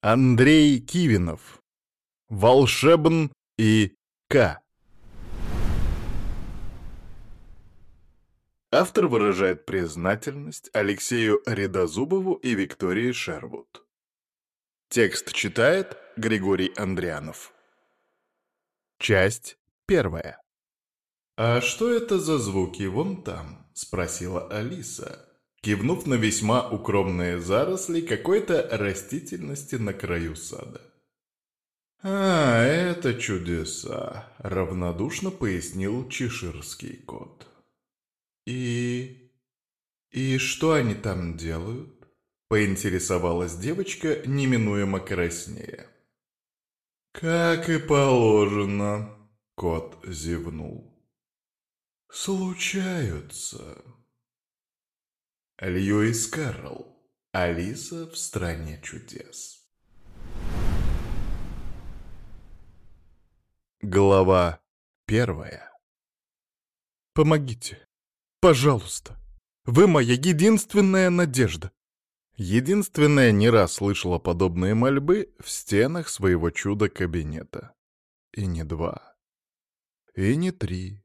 Андрей Кивинов. Волшебн и К. Автор выражает признательность Алексею Редозубову и Виктории Шервуд. Текст читает Григорий Андрианов. Часть первая. «А что это за звуки вон там?» — спросила Алиса, кивнув на весьма укромные заросли какой-то растительности на краю сада. «А, это чудеса», — равнодушно пояснил чеширский кот. «И... и что они там делают?» — поинтересовалась девочка, неминуемо краснее. «Как и положено», — кот зевнул. «Случаются». Льюис Карл. Алиса в стране чудес. Глава первая. «Помогите. Пожалуйста. Вы моя единственная надежда». Единственная не раз слышала подобные мольбы в стенах своего чудо-кабинета. И не два. И не три.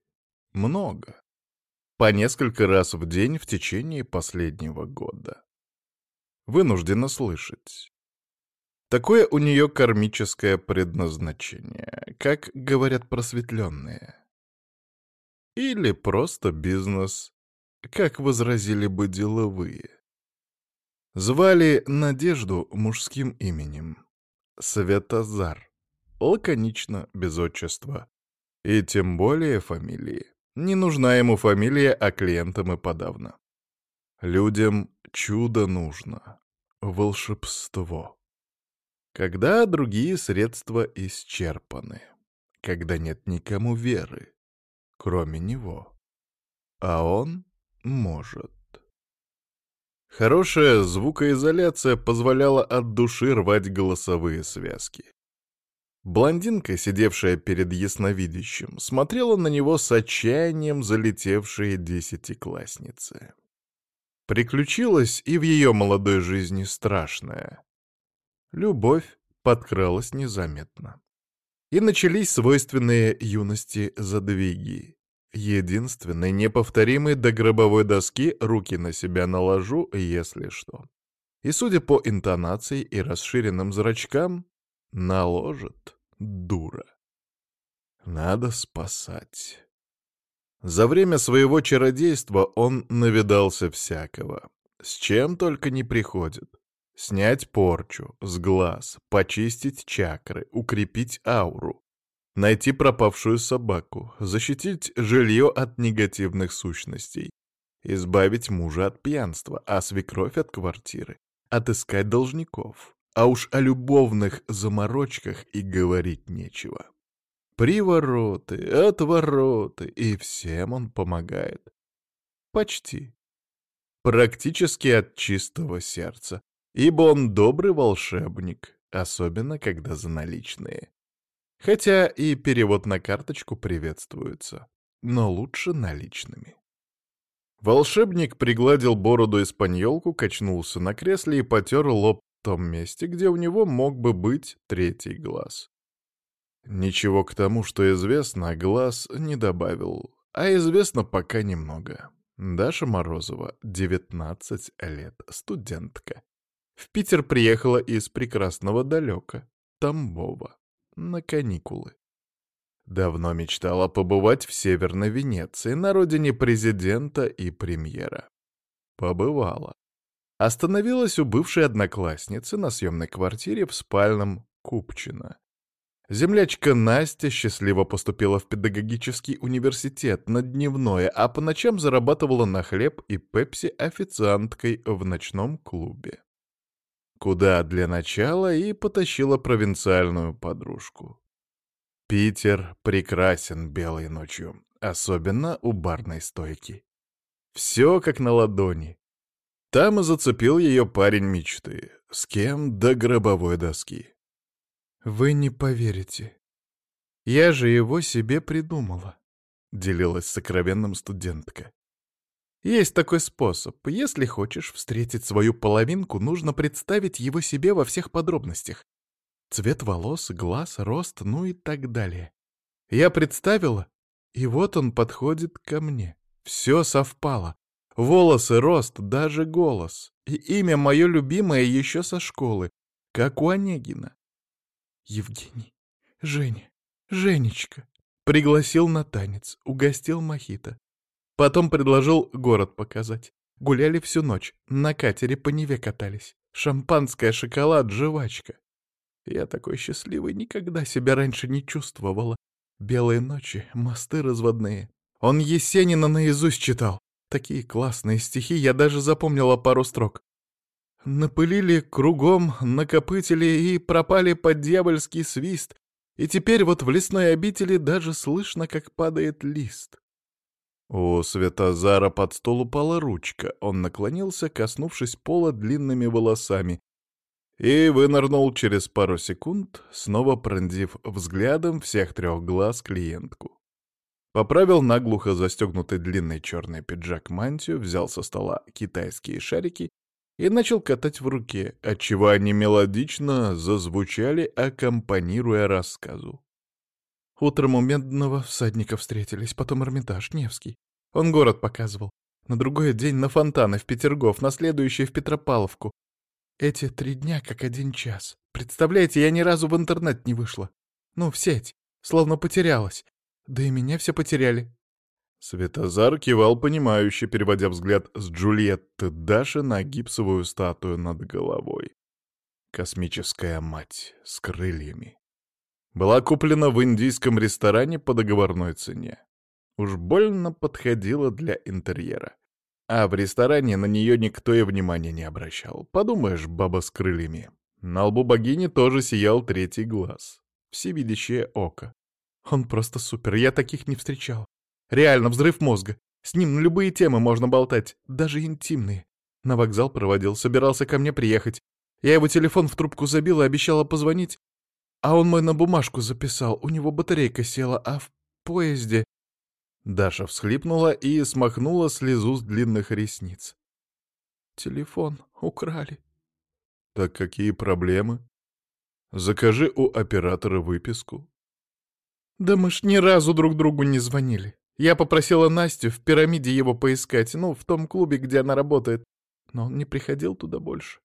Много. По несколько раз в день в течение последнего года. Вынуждена слышать. Такое у нее кармическое предназначение, как говорят просветленные. Или просто бизнес, как возразили бы деловые. Звали Надежду мужским именем. Светозар. Лаконично, без отчества. И тем более фамилии. Не нужна ему фамилия, а клиентам и подавно. Людям чудо нужно. Волшебство. Когда другие средства исчерпаны. Когда нет никому веры, кроме него. А он может. Хорошая звукоизоляция позволяла от души рвать голосовые связки. Блондинка, сидевшая перед ясновидящим, смотрела на него с отчаянием залетевшие десятиклассницы. Приключилось и в ее молодой жизни страшное. Любовь подкралась незаметно. И начались свойственные юности задвиги. Единственный, неповторимый до гробовой доски руки на себя наложу, если что. И, судя по интонации и расширенным зрачкам, наложит дура. Надо спасать. За время своего чародейства он навидался всякого. С чем только не приходит. Снять порчу с глаз, почистить чакры, укрепить ауру, найти пропавшую собаку, защитить жилье от негативных сущностей, избавить мужа от пьянства, а свекровь от квартиры, отыскать должников. А уж о любовных заморочках и говорить нечего. Привороты, отвороты, и всем он помогает. Почти. Практически от чистого сердца ибо он добрый волшебник, особенно когда за наличные. Хотя и перевод на карточку приветствуется, но лучше наличными. Волшебник пригладил бороду испаньолку, качнулся на кресле и потер лоб том месте, где у него мог бы быть третий глаз. Ничего к тому, что известно, глаз не добавил, а известно пока немного. Даша Морозова, 19 лет, студентка. В Питер приехала из прекрасного далека, Тамбова, на каникулы. Давно мечтала побывать в Северной Венеции, на родине президента и премьера. Побывала. Остановилась у бывшей одноклассницы на съемной квартире в спальном Купчино. Землячка Настя счастливо поступила в педагогический университет на дневное, а по ночам зарабатывала на хлеб и пепси официанткой в ночном клубе куда для начала и потащила провинциальную подружку. Питер прекрасен белой ночью, особенно у барной стойки. Все как на ладони. Там и зацепил ее парень мечты, с кем до гробовой доски. «Вы не поверите. Я же его себе придумала», — делилась сокровенным студентка. Есть такой способ. Если хочешь встретить свою половинку, нужно представить его себе во всех подробностях. Цвет волос, глаз, рост, ну и так далее. Я представила, и вот он подходит ко мне. Все совпало. Волосы, рост, даже голос. И имя мое любимое еще со школы, как у Онегина. Евгений, Женя, Женечка. Пригласил на танец, угостил мохито. Потом предложил город показать. Гуляли всю ночь, на катере по Неве катались. Шампанское, шоколад, жвачка. Я такой счастливый никогда себя раньше не чувствовала. Белые ночи, мосты разводные. Он Есенина наизусть читал. Такие классные стихи, я даже запомнила пару строк. Напылили кругом, накопытили и пропали под дьявольский свист. И теперь вот в лесной обители даже слышно, как падает лист. У Светозара под стол упала ручка. Он наклонился, коснувшись пола длинными волосами, и вынырнул через пару секунд, снова пронзив взглядом всех трех глаз клиентку. Поправил наглухо застегнутый длинный черный пиджак-мантию, взял со стола китайские шарики и начал катать в руке, отчего они мелодично зазвучали, аккомпанируя рассказу. Утром у Медного всадника встретились, потом Эрмитаж, Невский. Он город показывал. На другой день на фонтаны в Петергоф, на следующий в Петропавловку. Эти три дня как один час. Представляете, я ни разу в интернет не вышла. Ну, в сеть. Словно потерялась. Да и меня все потеряли. Светозар кивал понимающе, переводя взгляд с Джульетты Даши на гипсовую статую над головой. Космическая мать с крыльями. Была куплена в индийском ресторане по договорной цене. Уж больно подходила для интерьера. А в ресторане на нее никто и внимания не обращал. Подумаешь, баба с крыльями. На лбу богини тоже сиял третий глаз. Всевидящее око. Он просто супер, я таких не встречал. Реально, взрыв мозга. С ним на любые темы можно болтать, даже интимные. На вокзал проводил, собирался ко мне приехать. Я его телефон в трубку забила, обещала позвонить, а он мой на бумажку записал, у него батарейка села, а в поезде... Даша всхлипнула и смахнула слезу с длинных ресниц. Телефон украли. Так какие проблемы? Закажи у оператора выписку. Да мы ж ни разу друг другу не звонили. Я попросила Настю в пирамиде его поискать, ну, в том клубе, где она работает. Но он не приходил туда больше.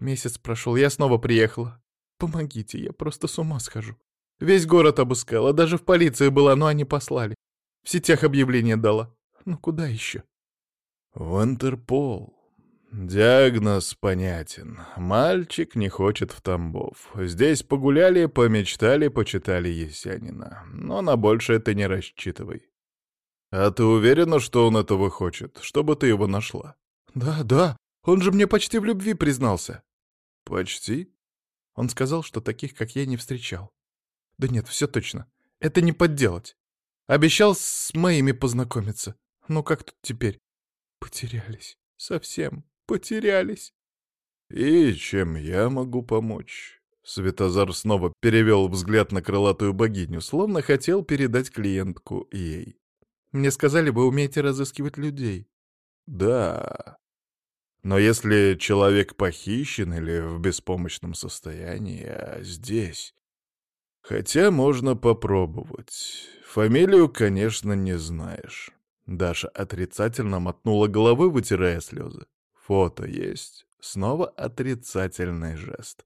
Месяц прошел, я снова приехала. Помогите, я просто с ума схожу. Весь город обыскала, даже в полиции была, но они послали. В сетях объявление дала. Ну куда еще? В Интерпол. Диагноз понятен. Мальчик не хочет в Тамбов. Здесь погуляли, помечтали, почитали Есянина. Но на большее ты не рассчитывай. А ты уверена, что он этого хочет? Чтобы ты его нашла? Да, да. Он же мне почти в любви признался. Почти? Он сказал, что таких, как я, не встречал. Да нет, все точно. Это не подделать. Обещал с моими познакомиться. Ну как тут теперь? Потерялись. Совсем потерялись. И чем я могу помочь? Светозар снова перевел взгляд на крылатую богиню, словно хотел передать клиентку ей. Мне сказали, вы умеете разыскивать людей. Да, но если человек похищен или в беспомощном состоянии, а здесь... Хотя можно попробовать. Фамилию, конечно, не знаешь. Даша отрицательно мотнула головой, вытирая слезы. Фото есть. Снова отрицательный жест.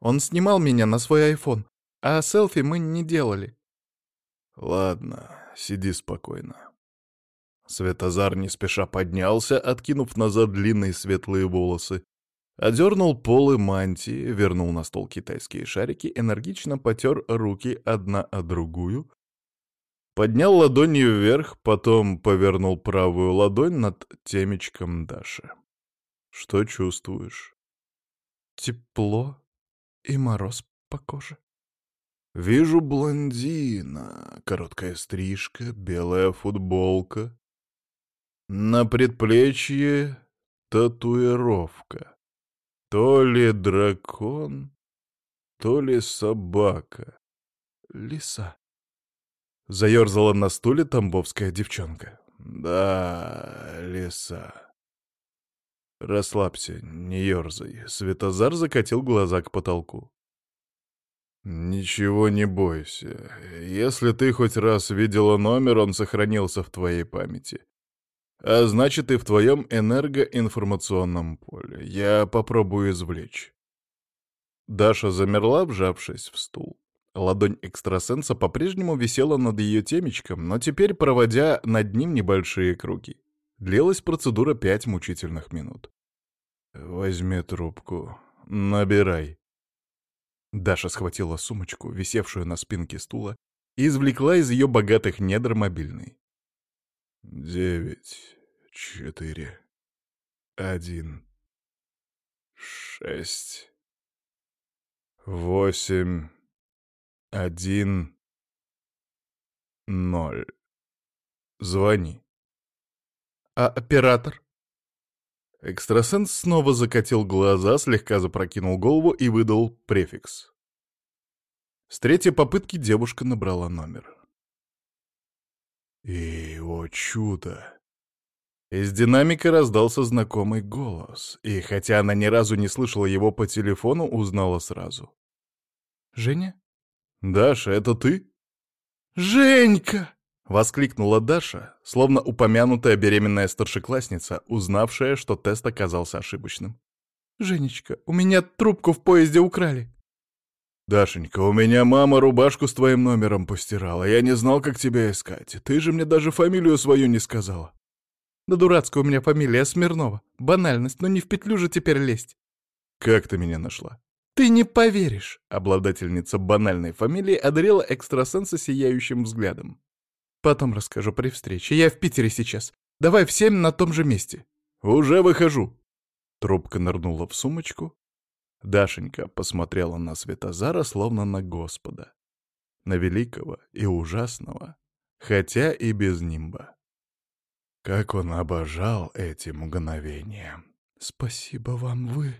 Он снимал меня на свой айфон, а селфи мы не делали. Ладно, сиди спокойно. Светозар не спеша поднялся, откинув назад длинные светлые волосы, одернул полы мантии, вернул на стол китайские шарики, энергично потер руки одна о другую, поднял ладони вверх, потом повернул правую ладонь над темечком Даши. «Что чувствуешь?» «Тепло и мороз по коже». «Вижу блондина, короткая стрижка, белая футболка, на предплечье татуировка. То ли дракон, то ли собака. Лиса. Заерзала на стуле тамбовская девчонка. Да, лиса. Расслабься, не ерзай. Светозар закатил глаза к потолку. «Ничего не бойся. Если ты хоть раз видела номер, он сохранился в твоей памяти. А значит, и в твоем энергоинформационном поле. Я попробую извлечь». Даша замерла, вжавшись в стул. Ладонь экстрасенса по-прежнему висела над ее темечком, но теперь проводя над ним небольшие круги. Длилась процедура пять мучительных минут. «Возьми трубку. Набирай». Даша схватила сумочку, висевшую на спинке стула, и извлекла из ее богатых недр мобильный. «Девять, четыре, один, шесть, восемь, один, ноль. Звони». «А оператор?» Экстрасенс снова закатил глаза, слегка запрокинул голову и выдал префикс. С третьей попытки девушка набрала номер. И, о чудо! Из динамика раздался знакомый голос, и хотя она ни разу не слышала его по телефону, узнала сразу. «Женя?» «Даша, это ты?» «Женька!» — воскликнула Даша, словно упомянутая беременная старшеклассница, узнавшая, что тест оказался ошибочным. «Женечка, у меня трубку в поезде украли». «Дашенька, у меня мама рубашку с твоим номером постирала. Я не знал, как тебя искать. Ты же мне даже фамилию свою не сказала». «Да дурацкая у меня фамилия Смирнова. Банальность, но не в петлю же теперь лезть». «Как ты меня нашла?» «Ты не поверишь!» Обладательница банальной фамилии одарила экстрасенса сияющим взглядом. Потом расскажу при встрече. Я в Питере сейчас. Давай в семь на том же месте. Уже выхожу. Трубка нырнула в сумочку. Дашенька посмотрела на Светозара, словно на Господа. На великого и ужасного, хотя и без нимба. Как он обожал эти мгновения. Спасибо вам, вы...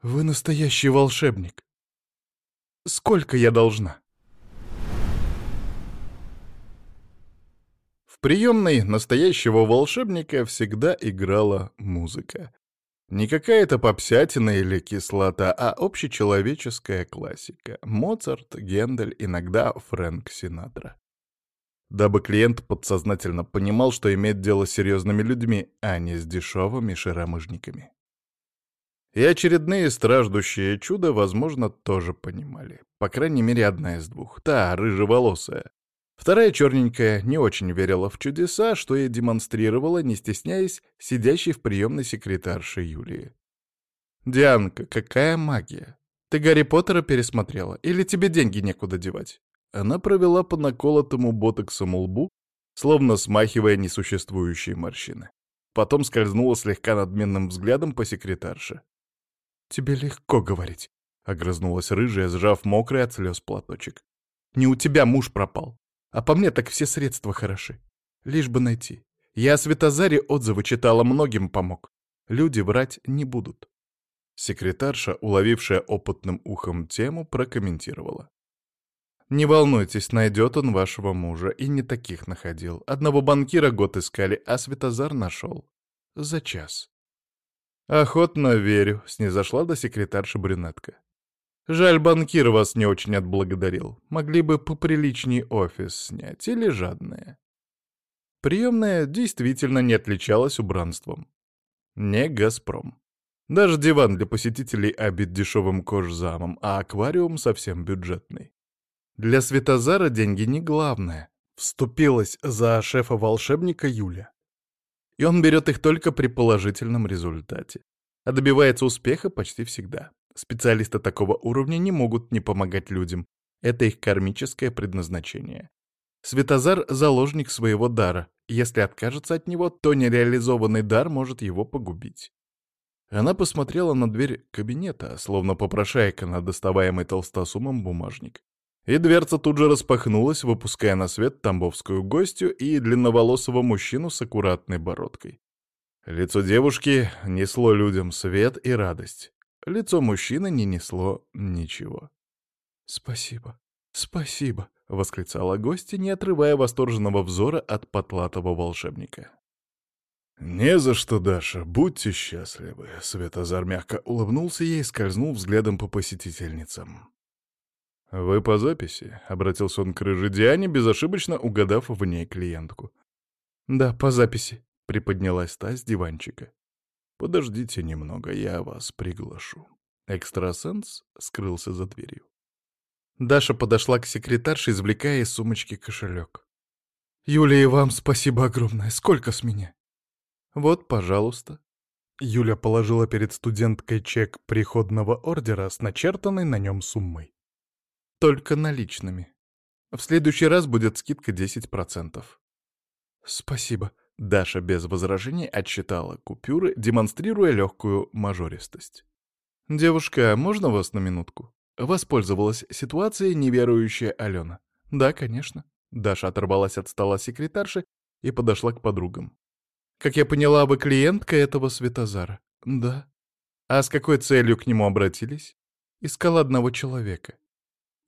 Вы настоящий волшебник. Сколько я должна? В приемной настоящего волшебника всегда играла музыка. Не какая-то попсятина или кислота, а общечеловеческая классика. Моцарт, Гендель, иногда Фрэнк Синатра. Дабы клиент подсознательно понимал, что имеет дело с серьезными людьми, а не с дешевыми шаромыжниками. И очередные страждущие чудо, возможно, тоже понимали. По крайней мере, одна из двух. Та, рыжеволосая. Вторая черненькая не очень верила в чудеса, что и демонстрировала, не стесняясь, сидящей в приемной секретарше Юлии. «Дианка, какая магия! Ты Гарри Поттера пересмотрела? Или тебе деньги некуда девать?» Она провела по наколотому ботоксом лбу, словно смахивая несуществующие морщины. Потом скользнула слегка надменным взглядом по секретарше. «Тебе легко говорить», — огрызнулась рыжая, сжав мокрый от слез платочек. «Не у тебя муж пропал. А по мне так все средства хороши. Лишь бы найти. Я о Светозаре отзывы читала, многим помог. Люди врать не будут. Секретарша, уловившая опытным ухом тему, прокомментировала. «Не волнуйтесь, найдет он вашего мужа, и не таких находил. Одного банкира год искали, а Светозар нашел. За час». «Охотно верю», — снизошла до секретарши брюнетка. Жаль, банкир вас не очень отблагодарил. Могли бы поприличней офис снять или жадные. Приемная действительно не отличалась убранством. Не «Газпром». Даже диван для посетителей обит дешевым кожзамом, а аквариум совсем бюджетный. Для Светозара деньги не главное. Вступилась за шефа-волшебника Юля. И он берет их только при положительном результате. А добивается успеха почти всегда. Специалисты такого уровня не могут не помогать людям. Это их кармическое предназначение. Светозар — заложник своего дара. Если откажется от него, то нереализованный дар может его погубить. Она посмотрела на дверь кабинета, словно попрошайка на доставаемый толстосумом бумажник. И дверца тут же распахнулась, выпуская на свет тамбовскую гостью и длинноволосого мужчину с аккуратной бородкой. Лицо девушки несло людям свет и радость. Лицо мужчины не несло ничего. «Спасибо. «Спасибо», — восклицала гостья, не отрывая восторженного взора от потлатого волшебника. «Не за что, Даша, будьте счастливы», — Светозар мягко улыбнулся ей и скользнул взглядом по посетительницам. «Вы по записи?» — обратился он к рыжей Диане, безошибочно угадав в ней клиентку. «Да, по записи», — приподнялась та с диванчика. «Подождите немного, я вас приглашу». Экстрасенс скрылся за дверью. Даша подошла к секретарше, извлекая из сумочки кошелек. «Юлия, вам спасибо огромное. Сколько с меня?» «Вот, пожалуйста». Юля положила перед студенткой чек приходного ордера с начертанной на нем суммой. «Только наличными. В следующий раз будет скидка 10%. «Спасибо», — Даша без возражений отсчитала купюры, демонстрируя легкую мажористость. «Девушка, можно вас на минутку?» Воспользовалась ситуацией неверующая Алена. «Да, конечно». Даша оторвалась от стола секретарши и подошла к подругам. Как я поняла, вы клиентка этого Светозара? Да. А с какой целью к нему обратились? Искал одного человека.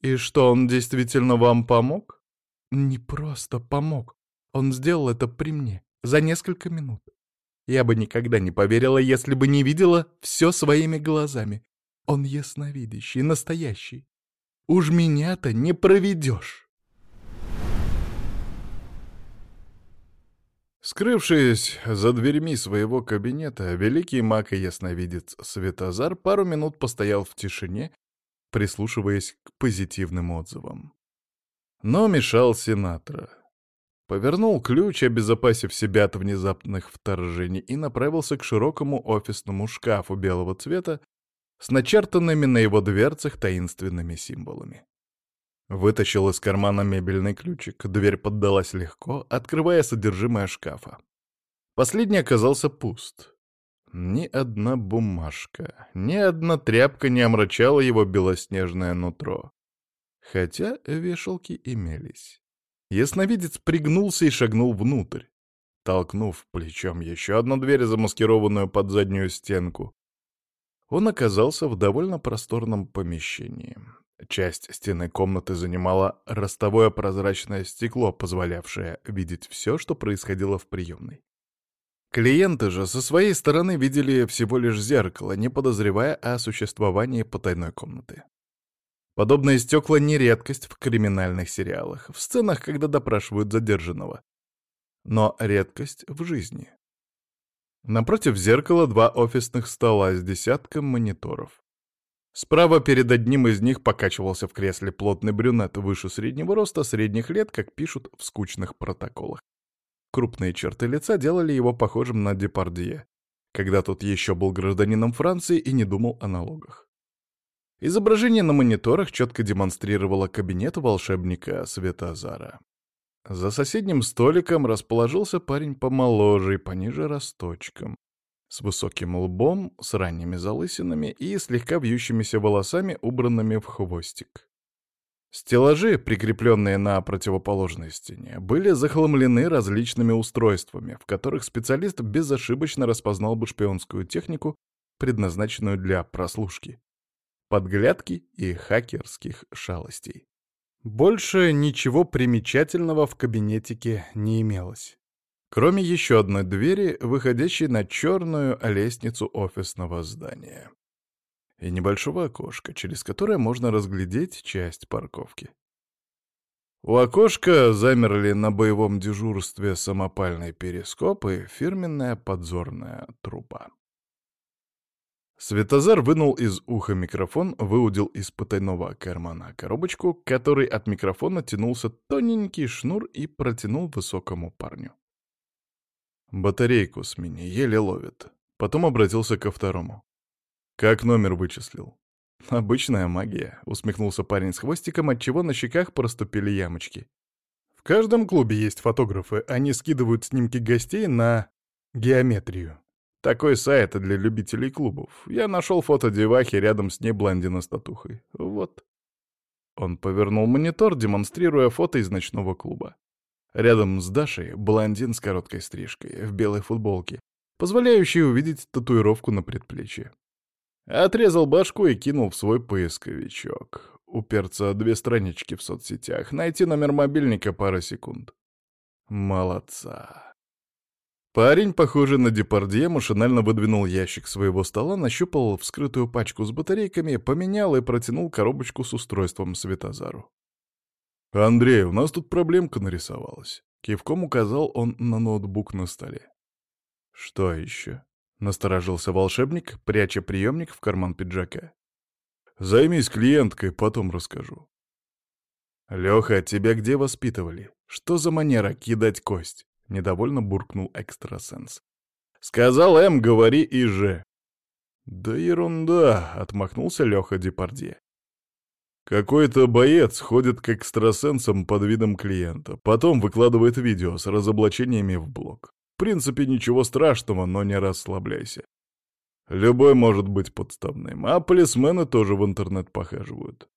И что, он действительно вам помог? Не просто помог. Он сделал это при мне, за несколько минут. Я бы никогда не поверила, если бы не видела все своими глазами. Он ясновидящий, настоящий. Уж меня-то не проведешь. Скрывшись за дверьми своего кабинета, великий маг и ясновидец Светозар пару минут постоял в тишине, прислушиваясь к позитивным отзывам. Но мешал Синатра. Повернул ключ, обезопасив себя от внезапных вторжений, и направился к широкому офисному шкафу белого цвета с начертанными на его дверцах таинственными символами. Вытащил из кармана мебельный ключик, дверь поддалась легко, открывая содержимое шкафа. Последний оказался пуст. Ни одна бумажка, ни одна тряпка не омрачала его белоснежное нутро. Хотя вешалки имелись. Ясновидец пригнулся и шагнул внутрь, толкнув плечом еще одну дверь, замаскированную под заднюю стенку. Он оказался в довольно просторном помещении. Часть стены комнаты занимала ростовое прозрачное стекло, позволявшее видеть все, что происходило в приемной. Клиенты же со своей стороны видели всего лишь зеркало, не подозревая о существовании потайной комнаты. Подобные стекла не редкость в криминальных сериалах, в сценах, когда допрашивают задержанного. Но редкость в жизни. Напротив зеркала два офисных стола с десятком мониторов. Справа перед одним из них покачивался в кресле плотный брюнет выше среднего роста, средних лет, как пишут в скучных протоколах. Крупные черты лица делали его похожим на Депардье, когда тот еще был гражданином Франции и не думал о налогах. Изображение на мониторах четко демонстрировало кабинет волшебника Светозара. За соседним столиком расположился парень помоложе и пониже росточком, с высоким лбом, с ранними залысинами и слегка вьющимися волосами, убранными в хвостик. Стеллажи, прикрепленные на противоположной стене, были захламлены различными устройствами, в которых специалист безошибочно распознал бы шпионскую технику, предназначенную для прослушки, подглядки и хакерских шалостей. Больше ничего примечательного в кабинетике не имелось. Кроме еще одной двери, выходящей на черную лестницу офисного здания. И небольшого окошка, через которое можно разглядеть часть парковки. У окошка замерли на боевом дежурстве самопальный перископ и фирменная подзорная труба. Светозар вынул из уха микрофон, выудил из потайного кармана коробочку, которой от микрофона тянулся тоненький шнур и протянул высокому парню. Батарейку с мини еле ловит. Потом обратился ко второму. «Как номер вычислил?» «Обычная магия», — усмехнулся парень с хвостиком, отчего на щеках проступили ямочки. «В каждом клубе есть фотографы, они скидывают снимки гостей на геометрию. Такой сайт для любителей клубов. Я нашел фото девахи рядом с ней блондина с татухой. Вот». Он повернул монитор, демонстрируя фото из ночного клуба. Рядом с Дашей блондин с короткой стрижкой, в белой футболке, позволяющей увидеть татуировку на предплечье. Отрезал башку и кинул в свой поисковичок. У перца две странички в соцсетях. Найти номер мобильника пара секунд. Молодца. Парень, похожий на Депардье, машинально выдвинул ящик своего стола, нащупал вскрытую пачку с батарейками, поменял и протянул коробочку с устройством Светозару. «Андрей, у нас тут проблемка нарисовалась». Кивком указал он на ноутбук на столе. «Что еще?» — насторожился волшебник, пряча приемник в карман пиджака. «Займись клиенткой, потом расскажу». «Леха, тебя где воспитывали? Что за манера кидать кость?» — недовольно буркнул экстрасенс. «Сказал М, говори и Ж». «Да ерунда», — отмахнулся Леха Депардье. Какой-то боец ходит к экстрасенсам под видом клиента, потом выкладывает видео с разоблачениями в блог. В принципе, ничего страшного, но не расслабляйся. Любой может быть подставным, а полисмены тоже в интернет похаживают.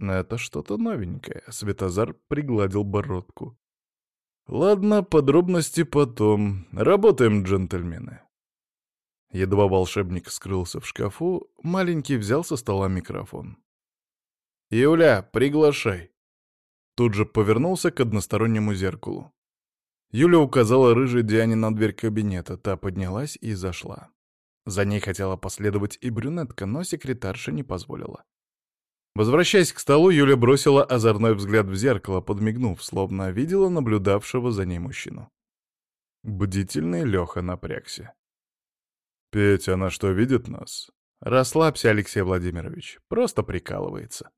Это что-то новенькое. Светозар пригладил бородку. Ладно, подробности потом. Работаем, джентльмены. Едва волшебник скрылся в шкафу, маленький взял со стола микрофон. «Юля, приглашай!» Тут же повернулся к одностороннему зеркалу. Юля указала рыжей Диане на дверь кабинета, та поднялась и зашла. За ней хотела последовать и брюнетка, но секретарша не позволила. Возвращаясь к столу, Юля бросила озорной взгляд в зеркало, подмигнув, словно видела наблюдавшего за ней мужчину. Бдительный Леха напрягся. «Петь, она что, видит нас?» «Расслабься, Алексей Владимирович, просто прикалывается».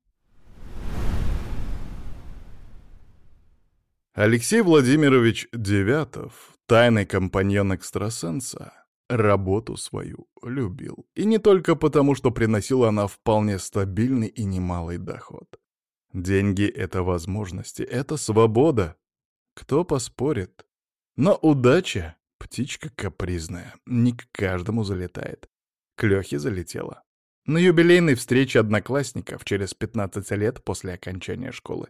Алексей Владимирович Девятов, тайный компаньон экстрасенса, работу свою любил. И не только потому, что приносила она вполне стабильный и немалый доход. Деньги — это возможности, это свобода. Кто поспорит? Но удача — птичка капризная, не к каждому залетает. К Лёхе залетела. На юбилейной встрече одноклассников через 15 лет после окончания школы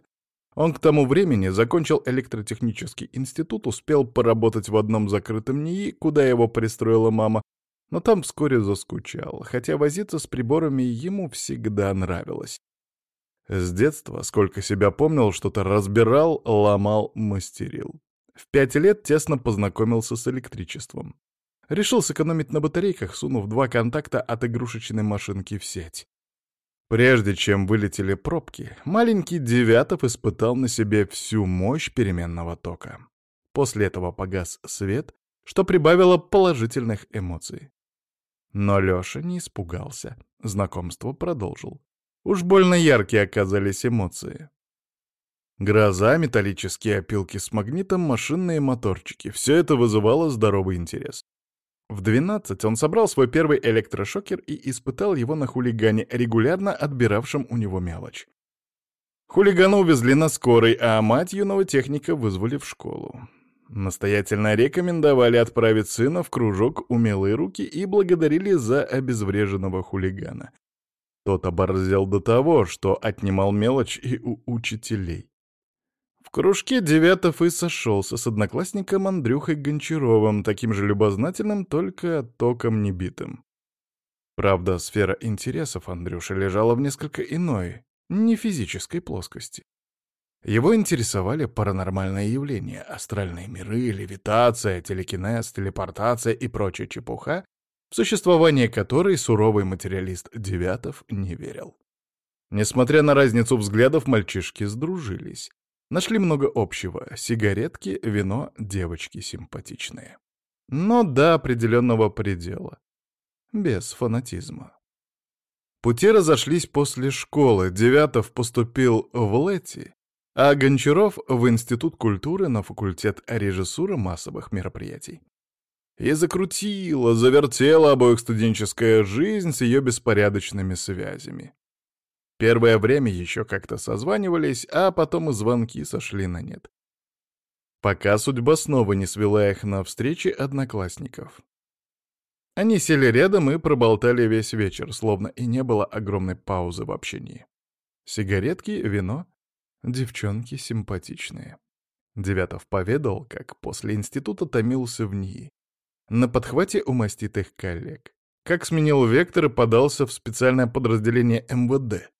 он к тому времени закончил электротехнический институт, успел поработать в одном закрытом НИИ, куда его пристроила мама, но там вскоре заскучал, хотя возиться с приборами ему всегда нравилось. С детства, сколько себя помнил, что-то разбирал, ломал, мастерил. В пять лет тесно познакомился с электричеством. Решил сэкономить на батарейках, сунув два контакта от игрушечной машинки в сеть. Прежде чем вылетели пробки, маленький Девятов испытал на себе всю мощь переменного тока. После этого погас свет, что прибавило положительных эмоций. Но Лёша не испугался, знакомство продолжил. Уж больно яркие оказались эмоции. Гроза, металлические опилки с магнитом, машинные моторчики — все это вызывало здоровый интерес. В 12 он собрал свой первый электрошокер и испытал его на хулигане, регулярно отбиравшем у него мелочь. Хулигана увезли на скорой, а мать юного техника вызвали в школу. Настоятельно рекомендовали отправить сына в кружок «Умелые руки» и благодарили за обезвреженного хулигана. Тот оборзел до того, что отнимал мелочь и у учителей кружке Девятов и сошелся с одноклассником Андрюхой Гончаровым, таким же любознательным, только током небитым. Правда, сфера интересов Андрюши лежала в несколько иной, не физической плоскости. Его интересовали паранормальные явления, астральные миры, левитация, телекинез, телепортация и прочая чепуха, в существование которой суровый материалист Девятов не верил. Несмотря на разницу взглядов, мальчишки сдружились. Нашли много общего. Сигаретки, вино, девочки симпатичные. Но до определенного предела. Без фанатизма. Пути разошлись после школы. Девятов поступил в Лети, а Гончаров — в Институт культуры на факультет режиссуры массовых мероприятий. И закрутила, завертела обоих студенческая жизнь с ее беспорядочными связями. Первое время еще как-то созванивались, а потом и звонки сошли на нет. Пока судьба снова не свела их на встрече одноклассников. Они сели рядом и проболтали весь вечер, словно и не было огромной паузы в общении. Сигаретки, вино, девчонки симпатичные. Девятов поведал, как после института томился в НИИ. На подхвате у маститых коллег. Как сменил вектор и подался в специальное подразделение МВД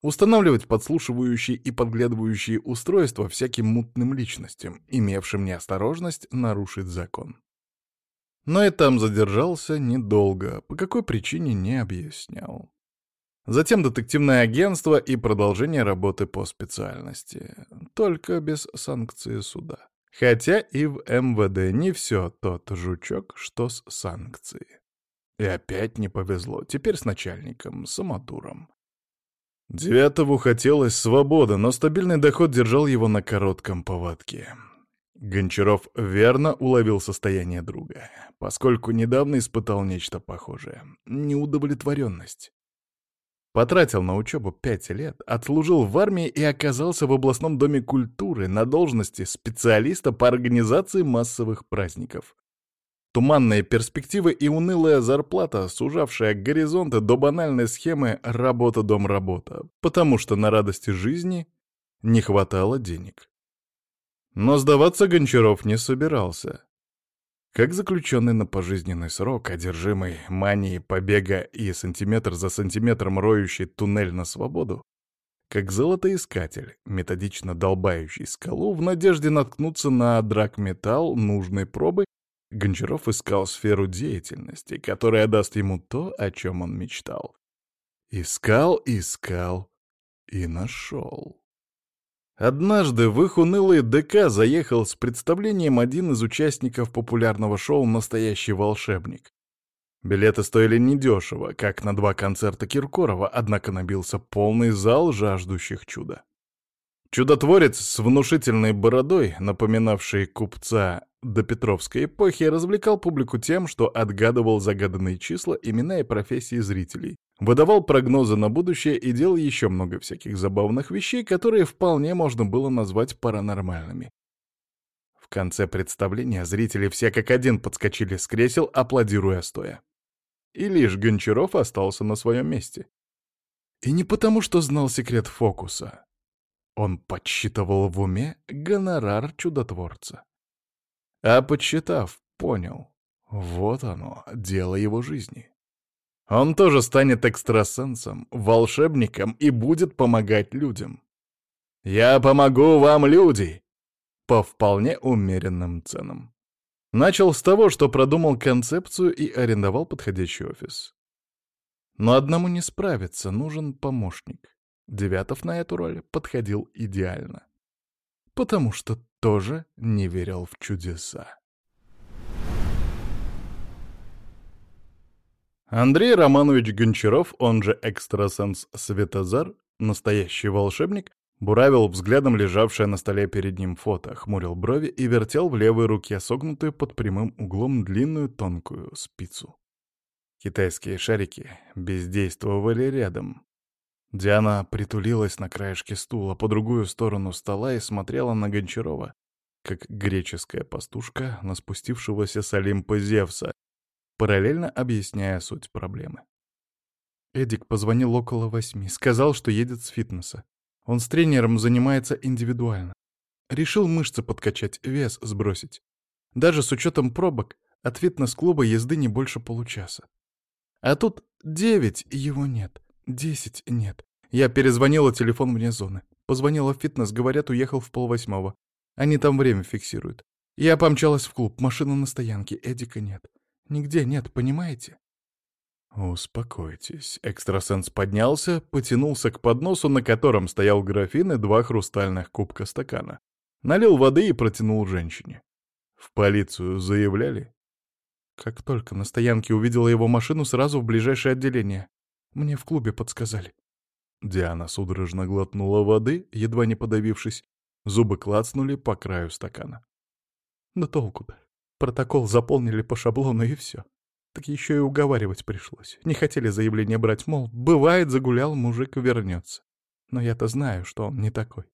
Устанавливать подслушивающие и подглядывающие устройства всяким мутным личностям, имевшим неосторожность нарушить закон. Но и там задержался недолго, по какой причине не объяснял. Затем детективное агентство и продолжение работы по специальности, только без санкции суда. Хотя и в МВД не все тот жучок, что с санкцией. И опять не повезло, теперь с начальником, самодуром. Девятову хотелось свободы, но стабильный доход держал его на коротком поводке. Гончаров верно уловил состояние друга, поскольку недавно испытал нечто похожее — неудовлетворенность. Потратил на учебу пять лет, отслужил в армии и оказался в областном доме культуры на должности специалиста по организации массовых праздников. Туманные перспективы и унылая зарплата, сужавшая горизонты до банальной схемы «работа-дом-работа», потому что на радости жизни не хватало денег. Но сдаваться Гончаров не собирался. Как заключенный на пожизненный срок, одержимый манией побега и сантиметр за сантиметром роющий туннель на свободу, как золотоискатель, методично долбающий скалу в надежде наткнуться на драгметалл нужной пробы, Гончаров искал сферу деятельности, которая даст ему то, о чем он мечтал. Искал, искал и нашел. Однажды в их унылый ДК заехал с представлением один из участников популярного шоу «Настоящий волшебник». Билеты стоили недешево, как на два концерта Киркорова, однако набился полный зал жаждущих чуда. Чудотворец с внушительной бородой, напоминавший купца до Петровской эпохи, развлекал публику тем, что отгадывал загаданные числа, имена и профессии зрителей, выдавал прогнозы на будущее и делал еще много всяких забавных вещей, которые вполне можно было назвать паранормальными. В конце представления зрители все как один подскочили с кресел, аплодируя стоя. И лишь Гончаров остался на своем месте. И не потому, что знал секрет фокуса. Он подсчитывал в уме гонорар чудотворца. А подсчитав, понял. Вот оно, дело его жизни. Он тоже станет экстрасенсом, волшебником и будет помогать людям. «Я помогу вам, люди!» По вполне умеренным ценам. Начал с того, что продумал концепцию и арендовал подходящий офис. Но одному не справиться, нужен помощник. Девятов на эту роль подходил идеально. Потому что тоже не верил в чудеса. Андрей Романович Гончаров, он же экстрасенс Светозар, настоящий волшебник, буравил взглядом лежавшее на столе перед ним фото, хмурил брови и вертел в левой руке согнутую под прямым углом длинную тонкую спицу. Китайские шарики бездействовали рядом. Диана притулилась на краешке стула по другую сторону стола и смотрела на Гончарова, как греческая пастушка на спустившегося с Олимпа Зевса, параллельно объясняя суть проблемы. Эдик позвонил около восьми, сказал, что едет с фитнеса. Он с тренером занимается индивидуально. Решил мышцы подкачать, вес сбросить. Даже с учетом пробок от фитнес-клуба езды не больше получаса. А тут девять его нет, десять нет. Я перезвонила, телефон вне зоны. Позвонила в фитнес, говорят, уехал в полвосьмого. Они там время фиксируют. Я помчалась в клуб, машина на стоянке, Эдика нет. Нигде нет, понимаете? «Успокойтесь». Экстрасенс поднялся, потянулся к подносу, на котором стоял графин и два хрустальных кубка стакана. Налил воды и протянул женщине. «В полицию заявляли?» Как только на стоянке увидела его машину, сразу в ближайшее отделение. Мне в клубе подсказали. Диана судорожно глотнула воды, едва не подавившись. Зубы клацнули по краю стакана. Да толку-то. Протокол заполнили по шаблону и все. Так еще и уговаривать пришлось. Не хотели заявление брать, мол, бывает, загулял, мужик вернется. Но я-то знаю, что он не такой.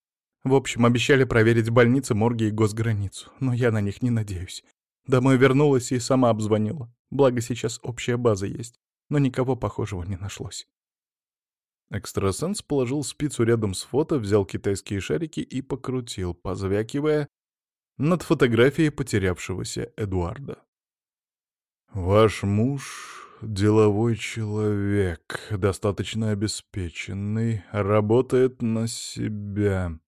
В общем, обещали проверить больницы, морги и госграницу, но я на них не надеюсь. Домой вернулась и сама обзвонила. Благо сейчас общая база есть, но никого похожего не нашлось. Экстрасенс положил спицу рядом с фото, взял китайские шарики и покрутил, позвякивая, над фотографией потерявшегося Эдуарда. «Ваш муж деловой человек, достаточно обеспеченный, работает на себя.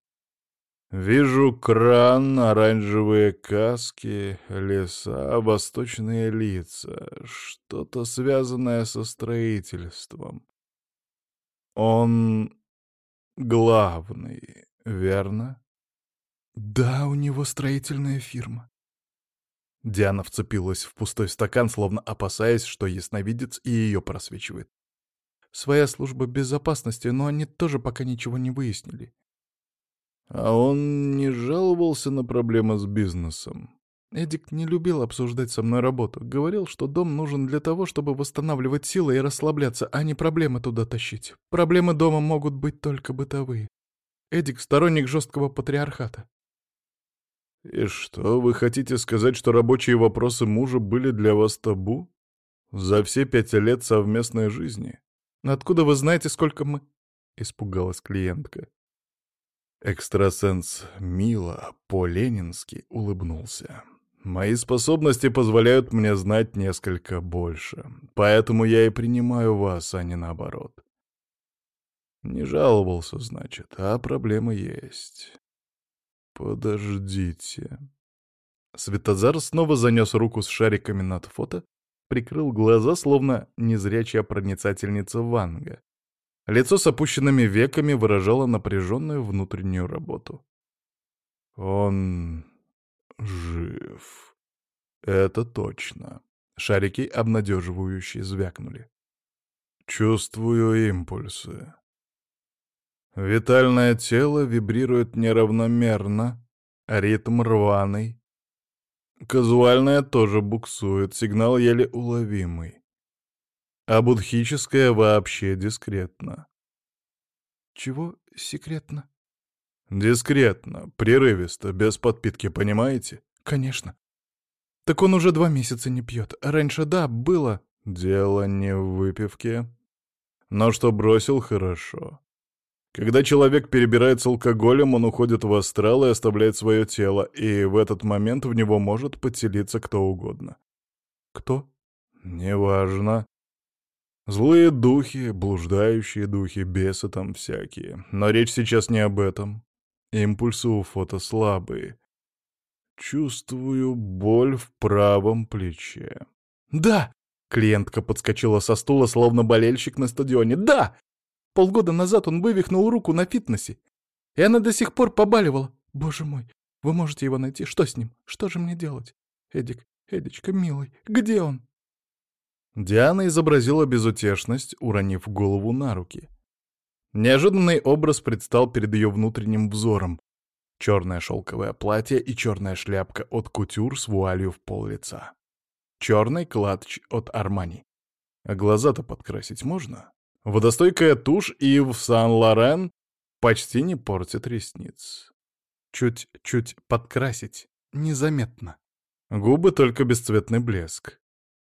Вижу кран, оранжевые каски, леса, восточные лица, что-то связанное со строительством. Он главный, верно? Да, у него строительная фирма. Диана вцепилась в пустой стакан, словно опасаясь, что ясновидец и ее просвечивает. Своя служба безопасности, но они тоже пока ничего не выяснили. А он не жаловался на проблемы с бизнесом. Эдик не любил обсуждать со мной работу. Говорил, что дом нужен для того, чтобы восстанавливать силы и расслабляться, а не проблемы туда тащить. Проблемы дома могут быть только бытовые. Эдик — сторонник жесткого патриархата. «И что, вы хотите сказать, что рабочие вопросы мужа были для вас табу? За все пять лет совместной жизни?» «Откуда вы знаете, сколько мы?» — испугалась клиентка. Экстрасенс мило, по-ленински улыбнулся. «Мои способности позволяют мне знать несколько больше, поэтому я и принимаю вас, а не наоборот. Не жаловался, значит, а проблемы есть. «Подождите». Светозар снова занес руку с шариками над фото, прикрыл глаза, словно незрячая проницательница Ванга. Лицо с опущенными веками выражало напряженную внутреннюю работу. «Он жив. Это точно». Шарики обнадеживающе звякнули. «Чувствую импульсы. Витальное тело вибрирует неравномерно, ритм рваный. Казуальное тоже буксует, сигнал еле уловимый. А будхическое вообще дискретно. Чего секретно? Дискретно, прерывисто, без подпитки, понимаете? Конечно. Так он уже два месяца не пьет. Раньше, да, было. Дело не в выпивке. Но что бросил, хорошо. Когда человек перебирается алкоголем, он уходит в астрал и оставляет свое тело, и в этот момент в него может подселиться кто угодно. Кто? Неважно. Злые духи, блуждающие духи, бесы там всякие. Но речь сейчас не об этом. Импульсы у фото слабые. Чувствую боль в правом плече. «Да!» — клиентка подскочила со стула, словно болельщик на стадионе. «Да! Полгода назад он вывихнул руку на фитнесе, и она до сих пор побаливала. Боже мой, вы можете его найти? Что с ним? Что же мне делать? Эдик, Эдичка, милый, где он?» Диана изобразила безутешность, уронив голову на руки. Неожиданный образ предстал перед ее внутренним взором. Черное шелковое платье и черная шляпка от кутюр с вуалью в пол лица. Черный клатч от Армани. А глаза-то подкрасить можно? Водостойкая тушь и в Сан-Лорен почти не портит ресниц. Чуть-чуть подкрасить. Незаметно. Губы только бесцветный блеск.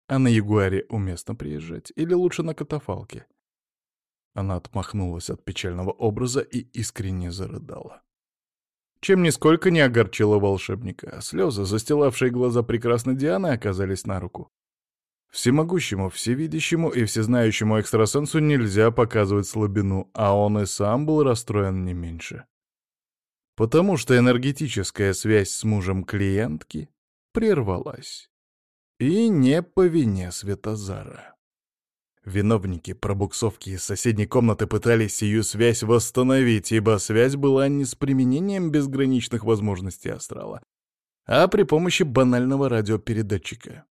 А на Ягуаре уместно приезжать? Или лучше на катафалке? Она отмахнулась от печального образа и искренне зарыдала. Чем нисколько не огорчила волшебника. Слезы, застилавшие глаза прекрасной Дианы, оказались на руку. Всемогущему, всевидящему и всезнающему экстрасенсу нельзя показывать слабину, а он и сам был расстроен не меньше. Потому что энергетическая связь с мужем клиентки прервалась. И не по вине Светозара. Виновники пробуксовки из соседней комнаты пытались сию связь восстановить, ибо связь была не с применением безграничных возможностей астрала, а при помощи банального радиопередатчика.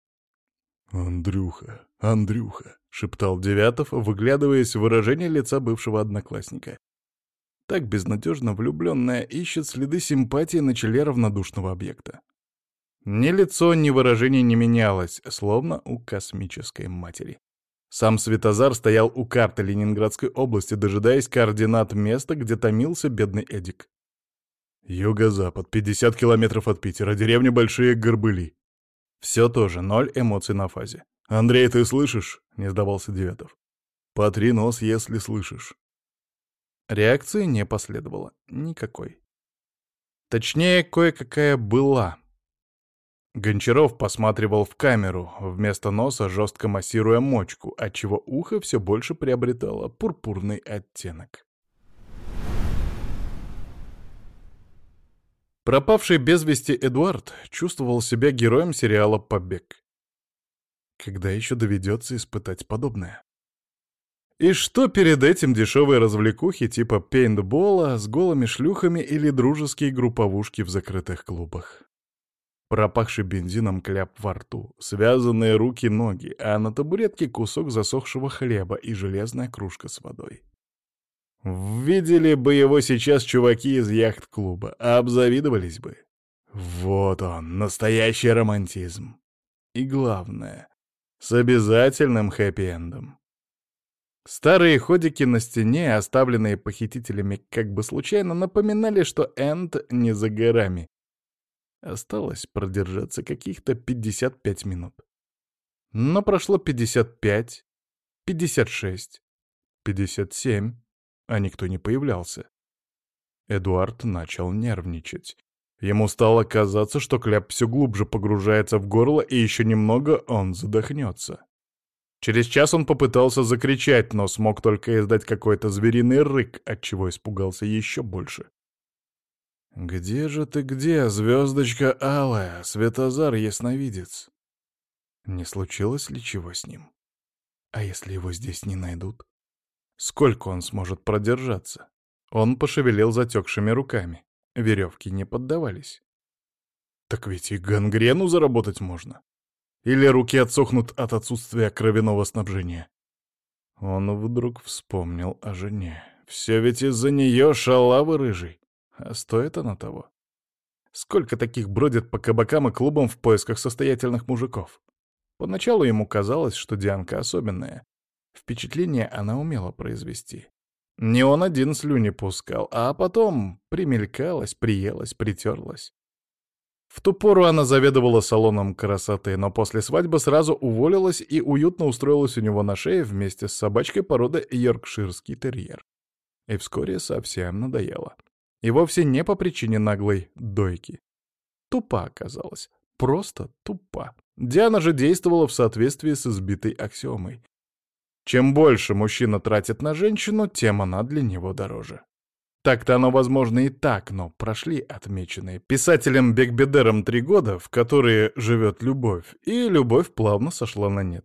«Андрюха, Андрюха», — шептал Девятов, выглядываясь в выражение лица бывшего одноклассника. Так безнадежно влюбленная ищет следы симпатии на челе равнодушного объекта. Ни лицо, ни выражение не менялось, словно у космической матери. Сам Светозар стоял у карты Ленинградской области, дожидаясь координат места, где томился бедный Эдик. Юго-запад, 50 километров от Питера, деревня Большие Горбыли. Все тоже, ноль эмоций на фазе. «Андрей, ты слышишь?» — не сдавался Деветов. «Потри нос, если слышишь». Реакции не последовало. Никакой. Точнее, кое-какая была. Гончаров посматривал в камеру, вместо носа жестко массируя мочку, отчего ухо все больше приобретало пурпурный оттенок. Пропавший без вести Эдуард чувствовал себя героем сериала «Побег». Когда еще доведется испытать подобное? И что перед этим дешевые развлекухи типа пейнтбола с голыми шлюхами или дружеские групповушки в закрытых клубах? Пропахший бензином кляп во рту, связанные руки-ноги, а на табуретке кусок засохшего хлеба и железная кружка с водой. Видели бы его сейчас чуваки из яхт-клуба, обзавидовались бы. Вот он, настоящий романтизм. И главное, с обязательным хэппи-эндом. Старые ходики на стене, оставленные похитителями как бы случайно, напоминали, что Энд не за горами. Осталось продержаться каких-то 55 минут. Но прошло 55, 56, 57, а никто не появлялся. Эдуард начал нервничать. Ему стало казаться, что кляп все глубже погружается в горло, и еще немного он задохнется. Через час он попытался закричать, но смог только издать какой-то звериный рык, отчего испугался еще больше. «Где же ты где, звездочка алая, Светозар ясновидец?» Не случилось ли чего с ним? А если его здесь не найдут? Сколько он сможет продержаться? Он пошевелил затекшими руками. Веревки не поддавались. Так ведь и гангрену заработать можно. Или руки отсохнут от отсутствия кровяного снабжения. Он вдруг вспомнил о жене. Все ведь из-за нее шалавы рыжий. А стоит она того? Сколько таких бродит по кабакам и клубам в поисках состоятельных мужиков? Поначалу ему казалось, что Дианка особенная. Впечатление она умела произвести. Не он один слюни пускал, а потом примелькалась, приелась, притерлась. В ту пору она заведовала салоном красоты, но после свадьбы сразу уволилась и уютно устроилась у него на шее вместе с собачкой породы йоркширский терьер. И вскоре совсем надоело. И вовсе не по причине наглой дойки. Тупа оказалась. Просто тупа. Диана же действовала в соответствии с избитой аксиомой. Чем больше мужчина тратит на женщину, тем она для него дороже. Так-то оно возможно и так, но прошли отмеченные писателем Бекбедером три года, в которые живет любовь, и любовь плавно сошла на нет.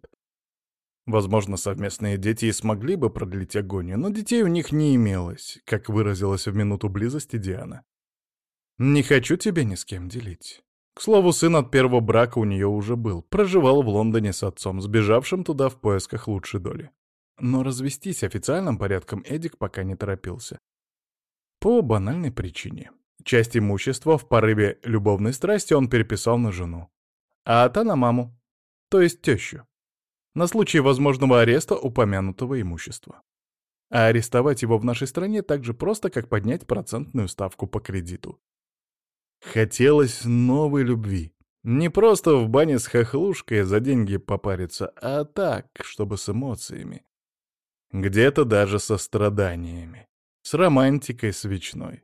Возможно, совместные дети и смогли бы продлить агонию, но детей у них не имелось, как выразилась в минуту близости Диана. «Не хочу тебя ни с кем делить». К слову, сын от первого брака у нее уже был, проживал в Лондоне с отцом, сбежавшим туда в поисках лучшей доли. Но развестись официальным порядком Эдик пока не торопился. По банальной причине. Часть имущества в порыве любовной страсти он переписал на жену. А та на маму. То есть тещу. На случай возможного ареста упомянутого имущества. А арестовать его в нашей стране так же просто, как поднять процентную ставку по кредиту. Хотелось новой любви. Не просто в бане с хохлушкой за деньги попариться, а так, чтобы с эмоциями. Где-то даже со страданиями с романтикой свечной.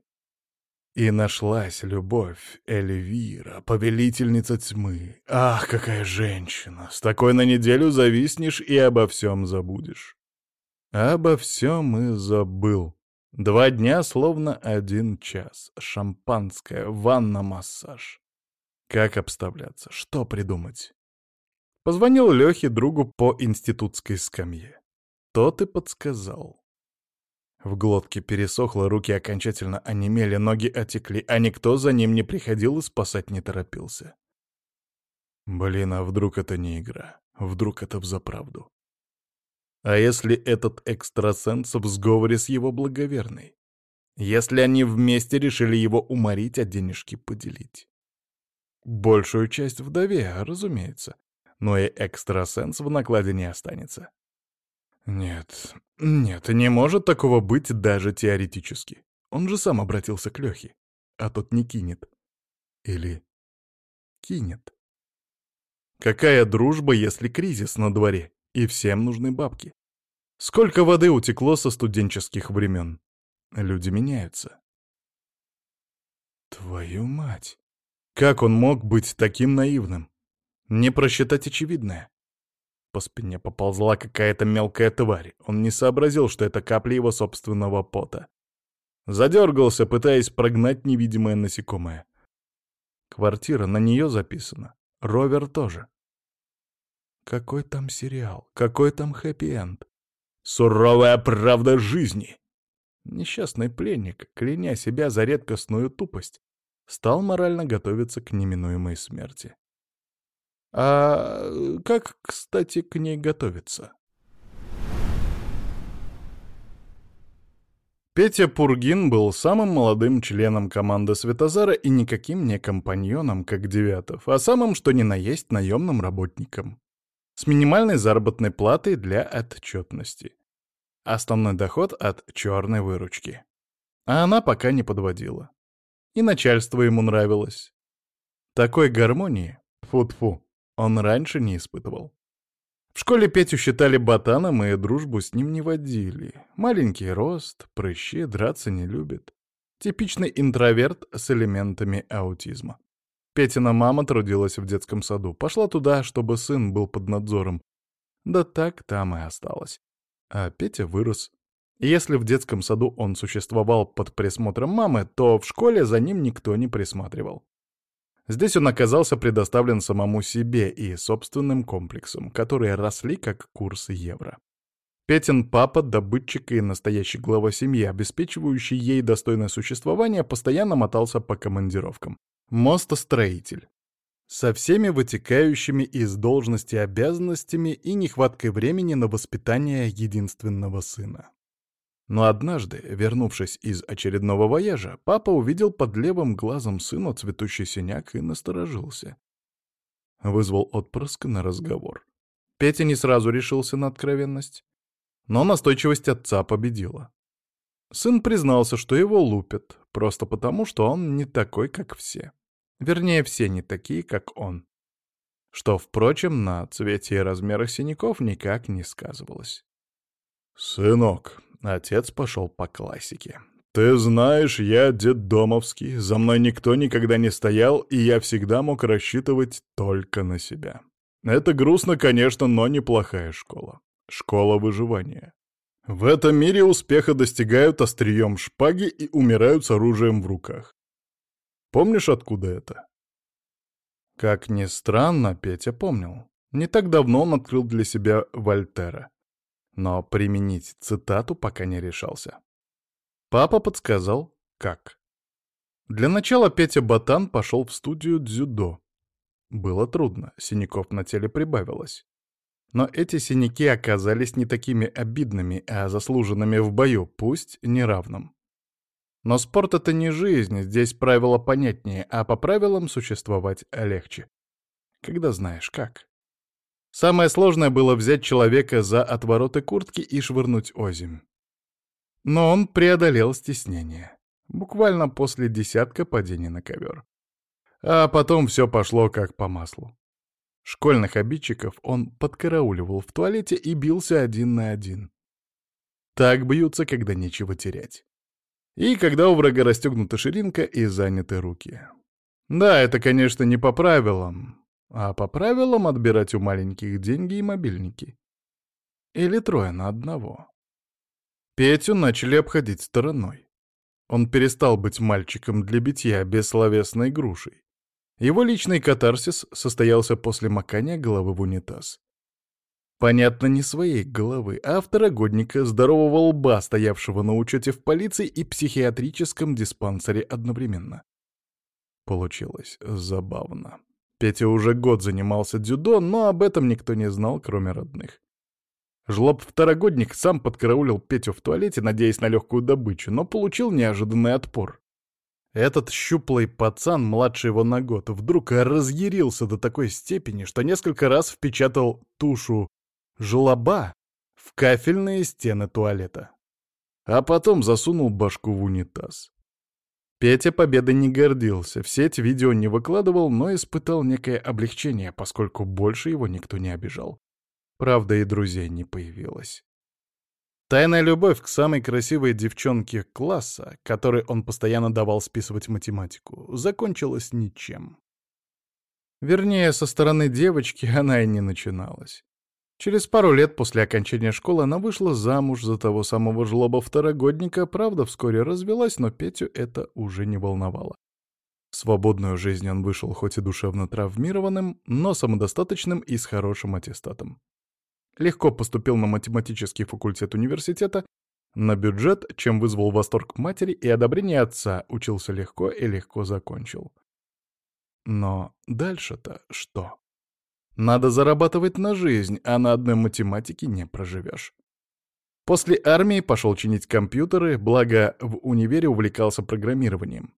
И нашлась любовь Эльвира, повелительница тьмы. Ах, какая женщина! С такой на неделю зависнешь и обо всем забудешь. Обо всем и забыл. Два дня словно один час. Шампанское, ванна-массаж. Как обставляться? Что придумать? Позвонил Лёхе другу по институтской скамье. Тот и подсказал. В глотке пересохло, руки окончательно онемели, ноги отекли, а никто за ним не приходил и спасать не торопился. Блин, а вдруг это не игра? Вдруг это взаправду? А если этот экстрасенс в сговоре с его благоверной? Если они вместе решили его уморить, а денежки поделить? Большую часть вдове, разумеется. Но и экстрасенс в накладе не останется. Нет, нет, не может такого быть даже теоретически. Он же сам обратился к Лёхе, а тот не кинет. Или кинет. Какая дружба, если кризис на дворе, и всем нужны бабки? Сколько воды утекло со студенческих времен? Люди меняются. Твою мать! Как он мог быть таким наивным? Не просчитать очевидное. По спине поползла какая-то мелкая тварь. Он не сообразил, что это капли его собственного пота. Задергался, пытаясь прогнать невидимое насекомое. Квартира на нее записана. Ровер тоже. Какой там сериал? Какой там хэппи-энд? Суровая правда жизни! Несчастный пленник, кляня себя за редкостную тупость, стал морально готовиться к неминуемой смерти. А как, кстати, к ней готовиться? Петя Пургин был самым молодым членом команды Светозара и никаким не компаньоном, как Девятов, а самым, что ни на есть, наемным работником. С минимальной заработной платой для отчетности. Основной доход от черной выручки. А она пока не подводила. И начальство ему нравилось. Такой гармонии, фу-фу, он раньше не испытывал. В школе Петю считали ботаном и дружбу с ним не водили. Маленький рост, прыщи, драться не любит. Типичный интроверт с элементами аутизма. Петина мама трудилась в детском саду. Пошла туда, чтобы сын был под надзором. Да так там и осталось. А Петя вырос. Если в детском саду он существовал под присмотром мамы, то в школе за ним никто не присматривал. Здесь он оказался предоставлен самому себе и собственным комплексам, которые росли как курсы евро. Петин папа, добытчик и настоящий глава семьи, обеспечивающий ей достойное существование, постоянно мотался по командировкам. Мостостроитель. Со всеми вытекающими из должности обязанностями и нехваткой времени на воспитание единственного сына. Но однажды, вернувшись из очередного вояжа, папа увидел под левым глазом сына цветущий синяк и насторожился. Вызвал отпрыск на разговор. Петя не сразу решился на откровенность. Но настойчивость отца победила. Сын признался, что его лупят, просто потому, что он не такой, как все. Вернее, все не такие, как он. Что, впрочем, на цвете и размерах синяков никак не сказывалось. «Сынок», Отец пошел по классике. «Ты знаешь, я детдомовский, за мной никто никогда не стоял, и я всегда мог рассчитывать только на себя. Это грустно, конечно, но неплохая школа. Школа выживания. В этом мире успеха достигают острием шпаги и умирают с оружием в руках. Помнишь, откуда это?» Как ни странно, Петя помнил. Не так давно он открыл для себя Вольтера но применить цитату пока не решался. Папа подсказал, как. Для начала Петя Батан пошел в студию дзюдо. Было трудно, синяков на теле прибавилось. Но эти синяки оказались не такими обидными, а заслуженными в бою, пусть неравным. Но спорт — это не жизнь, здесь правила понятнее, а по правилам существовать легче. Когда знаешь как. Самое сложное было взять человека за отвороты куртки и швырнуть озимь. Но он преодолел стеснение. Буквально после десятка падений на ковер. А потом все пошло как по маслу. Школьных обидчиков он подкарауливал в туалете и бился один на один. Так бьются, когда нечего терять. И когда у врага расстегнута ширинка и заняты руки. Да, это, конечно, не по правилам, а по правилам отбирать у маленьких деньги и мобильники. Или трое на одного. Петю начали обходить стороной. Он перестал быть мальчиком для битья бессловесной грушей. Его личный катарсис состоялся после макания головы в унитаз. Понятно, не своей головы, а второгодника, здорового лба, стоявшего на учете в полиции и психиатрическом диспансере одновременно. Получилось забавно. Петя уже год занимался дзюдо, но об этом никто не знал, кроме родных. Жлоб-второгодник сам подкараулил Петю в туалете, надеясь на легкую добычу, но получил неожиданный отпор. Этот щуплый пацан, младше его на год, вдруг разъярился до такой степени, что несколько раз впечатал тушу жлоба в кафельные стены туалета. А потом засунул башку в унитаз. Петя победой не гордился, в сеть видео не выкладывал, но испытал некое облегчение, поскольку больше его никто не обижал. Правда, и друзей не появилось. Тайная любовь к самой красивой девчонке класса, которой он постоянно давал списывать математику, закончилась ничем. Вернее, со стороны девочки она и не начиналась. Через пару лет после окончания школы она вышла замуж за того самого жлоба-второгодника, правда, вскоре развелась, но Петю это уже не волновало. В свободную жизнь он вышел хоть и душевно травмированным, но самодостаточным и с хорошим аттестатом. Легко поступил на математический факультет университета, на бюджет, чем вызвал восторг матери и одобрение отца, учился легко и легко закончил. Но дальше-то что? Надо зарабатывать на жизнь, а на одной математике не проживешь. После армии пошел чинить компьютеры, благо в универе увлекался программированием.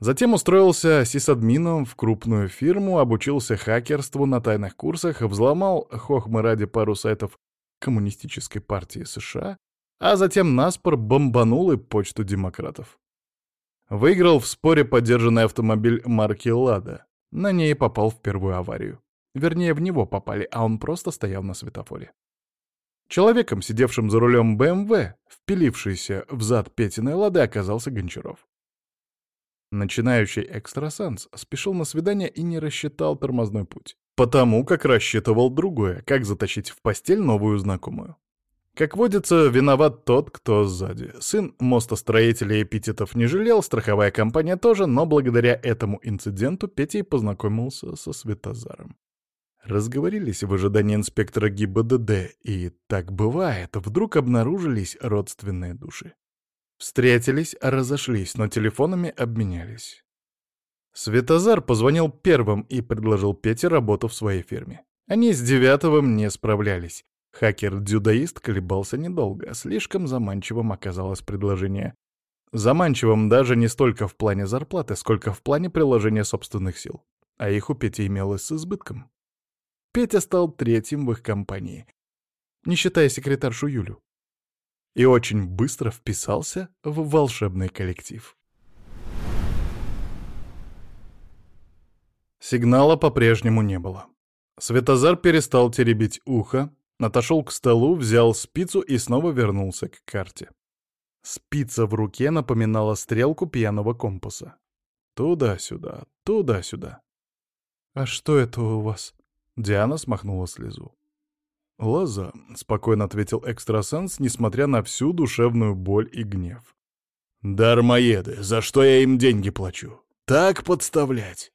Затем устроился сисадмином в крупную фирму, обучился хакерству на тайных курсах, взломал хохмы ради пару сайтов Коммунистической партии США, а затем наспор бомбанул и почту демократов. Выиграл в споре поддержанный автомобиль марки «Лада». На ней попал в первую аварию. Вернее, в него попали, а он просто стоял на светофоре. Человеком, сидевшим за рулем БМВ, впилившийся в зад Петиной «Лады», оказался Гончаров. Начинающий экстрасенс спешил на свидание и не рассчитал тормозной путь. Потому как рассчитывал другое, как затащить в постель новую знакомую. Как водится, виноват тот, кто сзади. Сын мостостроителя эпитетов не жалел, страховая компания тоже, но благодаря этому инциденту Петя и познакомился со Светозаром. Разговорились в ожидании инспектора ГИБДД, и, так бывает, вдруг обнаружились родственные души. Встретились, разошлись, но телефонами обменялись. Светозар позвонил первым и предложил Пете работу в своей фирме. Они с Девятовым не справлялись. Хакер-дюдаист колебался недолго, слишком заманчивым оказалось предложение. Заманчивым даже не столько в плане зарплаты, сколько в плане приложения собственных сил. А их у Пети имелось с избытком. Петя стал третьим в их компании, не считая секретаршу Юлю и очень быстро вписался в волшебный коллектив. Сигнала по-прежнему не было. Светозар перестал теребить ухо, отошел к столу, взял спицу и снова вернулся к карте. Спица в руке напоминала стрелку пьяного компаса. Туда-сюда, туда-сюда. «А что это у вас?» Диана смахнула слезу. «Лоза», — спокойно ответил экстрасенс, несмотря на всю душевную боль и гнев. «Дармоеды, за что я им деньги плачу? Так подставлять!»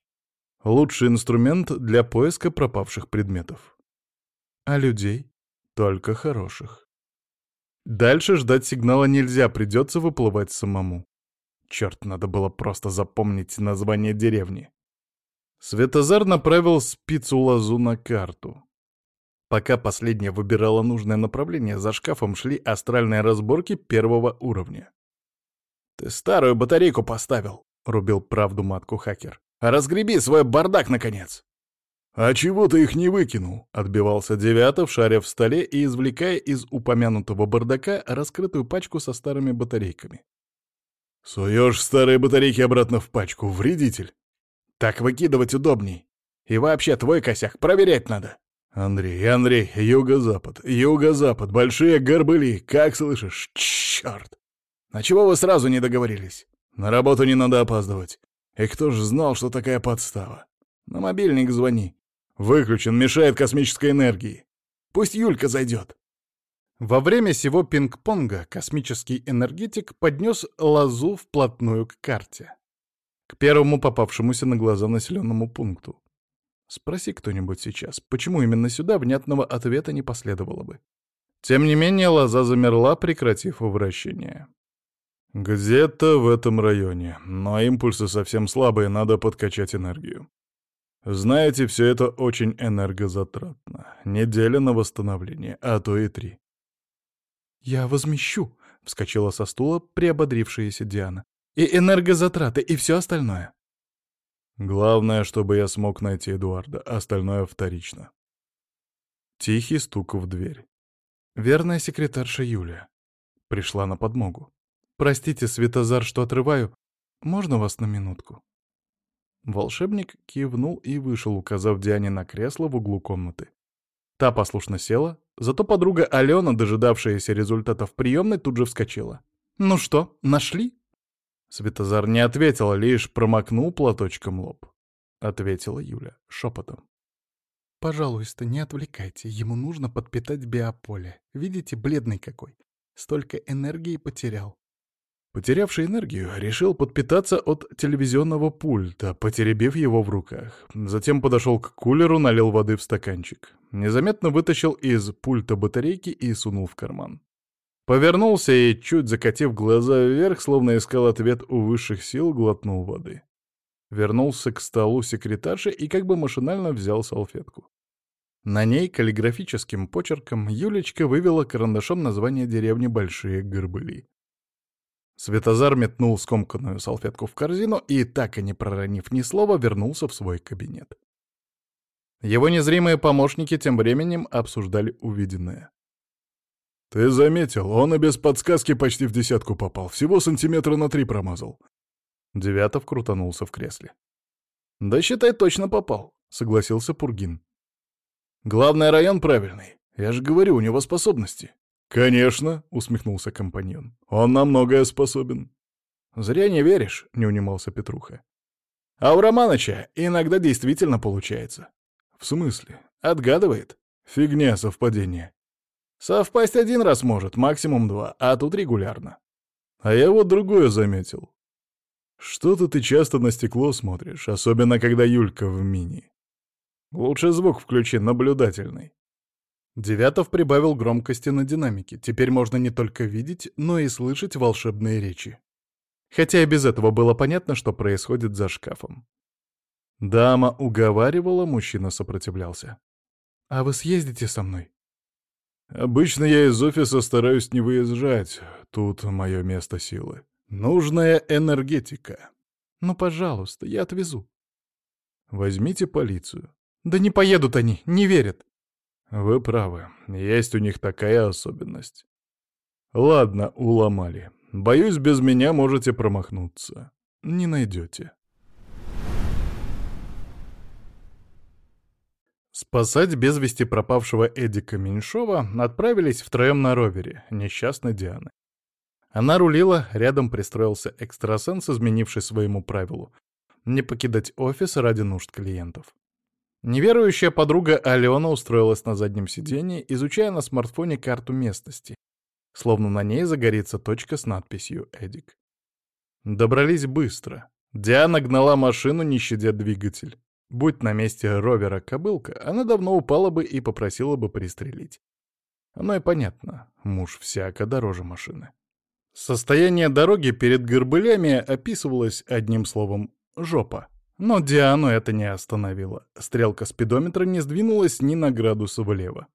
Лучший инструмент для поиска пропавших предметов. А людей? Только хороших. Дальше ждать сигнала нельзя, придется выплывать самому. Черт, надо было просто запомнить название деревни. Светозар направил спицу-лозу на карту. Пока последняя выбирала нужное направление, за шкафом шли астральные разборки первого уровня. «Ты старую батарейку поставил», — рубил правду матку хакер. «Разгреби свой бардак, наконец!» «А чего ты их не выкинул?» — отбивался Девятов, шаря в столе и извлекая из упомянутого бардака раскрытую пачку со старыми батарейками. «Суешь старые батарейки обратно в пачку, вредитель!» «Так выкидывать удобней. И вообще твой косяк проверять надо!» «Андрей, Андрей, юго-запад, юго-запад, большие горбыли, как слышишь? Черт! А чего вы сразу не договорились? На работу не надо опаздывать. И кто же знал, что такая подстава? На мобильник звони. Выключен, мешает космической энергии. Пусть Юлька зайдет». Во время сего пинг-понга космический энергетик поднес лазу вплотную к карте. К первому попавшемуся на глаза населенному пункту. Спроси кто-нибудь сейчас, почему именно сюда внятного ответа не последовало бы. Тем не менее, лоза замерла, прекратив вращение. «Где-то в этом районе, но импульсы совсем слабые, надо подкачать энергию. Знаете, все это очень энергозатратно. Неделя на восстановление, а то и три». «Я возмещу», — вскочила со стула приободрившаяся Диана. «И энергозатраты, и все остальное». Главное, чтобы я смог найти Эдуарда, остальное вторично. Тихий стук в дверь. Верная секретарша Юлия. Пришла на подмогу. «Простите, Светозар, что отрываю. Можно вас на минутку?» Волшебник кивнул и вышел, указав Диане на кресло в углу комнаты. Та послушно села, Зато подруга Алена, дожидавшаяся результатов приемной, тут же вскочила. «Ну что, нашли?» Светозар не ответил, лишь промокнул платочком лоб. Ответила Юля шепотом. «Пожалуйста, не отвлекайте. Ему нужно подпитать биополе. Видите, бледный какой. Столько энергии потерял. Потерявший энергию, решил подпитаться от телевизионного пульта, потеребив его в руках. Затем подошел к кулеру, налил воды в стаканчик. Незаметно вытащил из пульта батарейки и сунул в карман. Повернулся и, чуть закатив глаза вверх, словно искал ответ у высших сил, глотнул воды. Вернулся к столу секретарши и как бы машинально взял салфетку. На ней каллиграфическим почерком Юлечка вывела карандашом название деревни Большие Горбыли. Светозар метнул скомканную салфетку в корзину и, так и не проронив ни слова, вернулся в свой кабинет. Его незримые помощники тем временем обсуждали увиденное. «Ты заметил, он и без подсказки почти в десятку попал, всего сантиметра на три промазал». Девятов крутанулся в кресле. «Да считай, точно попал», — согласился Пургин. «Главный район правильный. Я же говорю, у него способности». «Конечно», — усмехнулся компаньон. «Он на многое способен». «Зря не веришь», — не унимался Петруха. «А у Романыча иногда действительно получается». «В смысле? Отгадывает?» «Фигня совпадение». «Совпасть один раз может, максимум два, а тут регулярно». «А я вот другое заметил. Что-то ты часто на стекло смотришь, особенно когда Юлька в мини. Лучше звук включи, наблюдательный». Девятов прибавил громкости на динамике. Теперь можно не только видеть, но и слышать волшебные речи. Хотя и без этого было понятно, что происходит за шкафом. Дама уговаривала, мужчина сопротивлялся. «А вы съездите со мной?» «Обычно я из офиса стараюсь не выезжать. Тут мое место силы. Нужная энергетика». «Ну, пожалуйста, я отвезу». «Возьмите полицию». «Да не поедут они, не верят». Вы правы, есть у них такая особенность. Ладно, уломали. Боюсь, без меня можете промахнуться. Не найдете. Спасать без вести пропавшего Эдика Меньшова отправились втроем на ровере, несчастной Дианы. Она рулила, рядом пристроился экстрасенс, изменивший своему правилу — не покидать офис ради нужд клиентов. Неверующая подруга Алена устроилась на заднем сиденье, изучая на смартфоне карту местности, словно на ней загорится точка с надписью «Эдик». Добрались быстро. Диана гнала машину, не щадя двигатель. Будь на месте ровера кобылка, она давно упала бы и попросила бы пристрелить. Оно и понятно, муж всяко дороже машины. Состояние дороги перед горбылями описывалось одним словом «жопа». Но Диану это не остановило. Стрелка спидометра не сдвинулась ни на градус влево.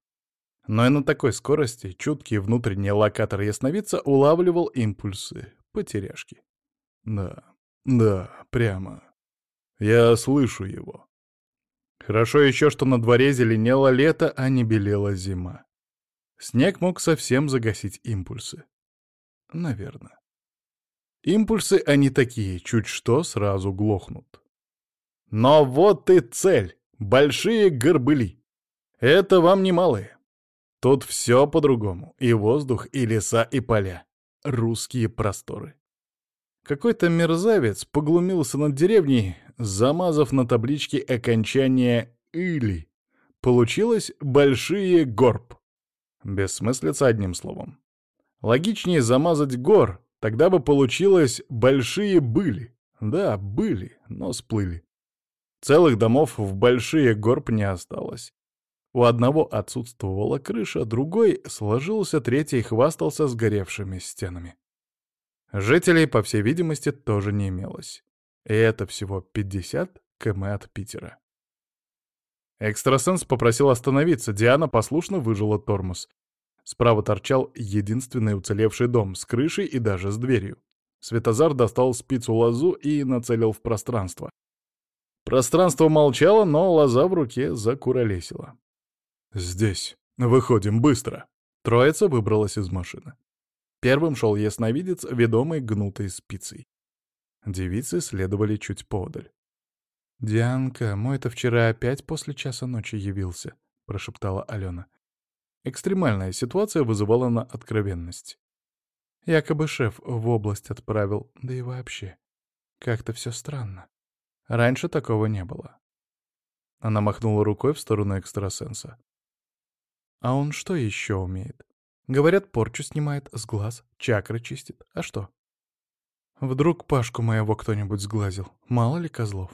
Но и на такой скорости чуткий внутренний локатор ясновидца улавливал импульсы, потеряшки. Да, да, прямо. Я слышу его. Хорошо еще, что на дворе зеленело лето, а не белела зима. Снег мог совсем загасить импульсы. Наверное. Импульсы они такие, чуть что сразу глохнут. Но вот и цель — большие горбыли. Это вам не малые. Тут все по-другому. И воздух, и леса, и поля. Русские просторы. Какой-то мерзавец поглумился над деревней, замазав на табличке окончание «или». Получилось «большие горб». Бессмыслица одним словом. Логичнее замазать гор, тогда бы получилось «большие были». Да, были, но сплыли. Целых домов в большие горб не осталось. У одного отсутствовала крыша, другой сложился, третий хвастался сгоревшими стенами. Жителей, по всей видимости, тоже не имелось. И это всего 50 км от Питера. Экстрасенс попросил остановиться, Диана послушно выжила тормоз. Справа торчал единственный уцелевший дом с крышей и даже с дверью. Светозар достал спицу-лозу и нацелил в пространство. Пространство молчало, но лоза в руке закуролесила. «Здесь. Выходим быстро». Троица выбралась из машины. Первым шел ясновидец, ведомый гнутой спицей. Девицы следовали чуть подаль. «Дианка, мой-то вчера опять после часа ночи явился», — прошептала Алена. Экстремальная ситуация вызывала на откровенность. Якобы шеф в область отправил, да и вообще. Как-то все странно. Раньше такого не было. Она махнула рукой в сторону экстрасенса. А он что еще умеет? Говорят, порчу снимает с глаз, чакры чистит. А что? Вдруг Пашку моего кто-нибудь сглазил? Мало ли козлов?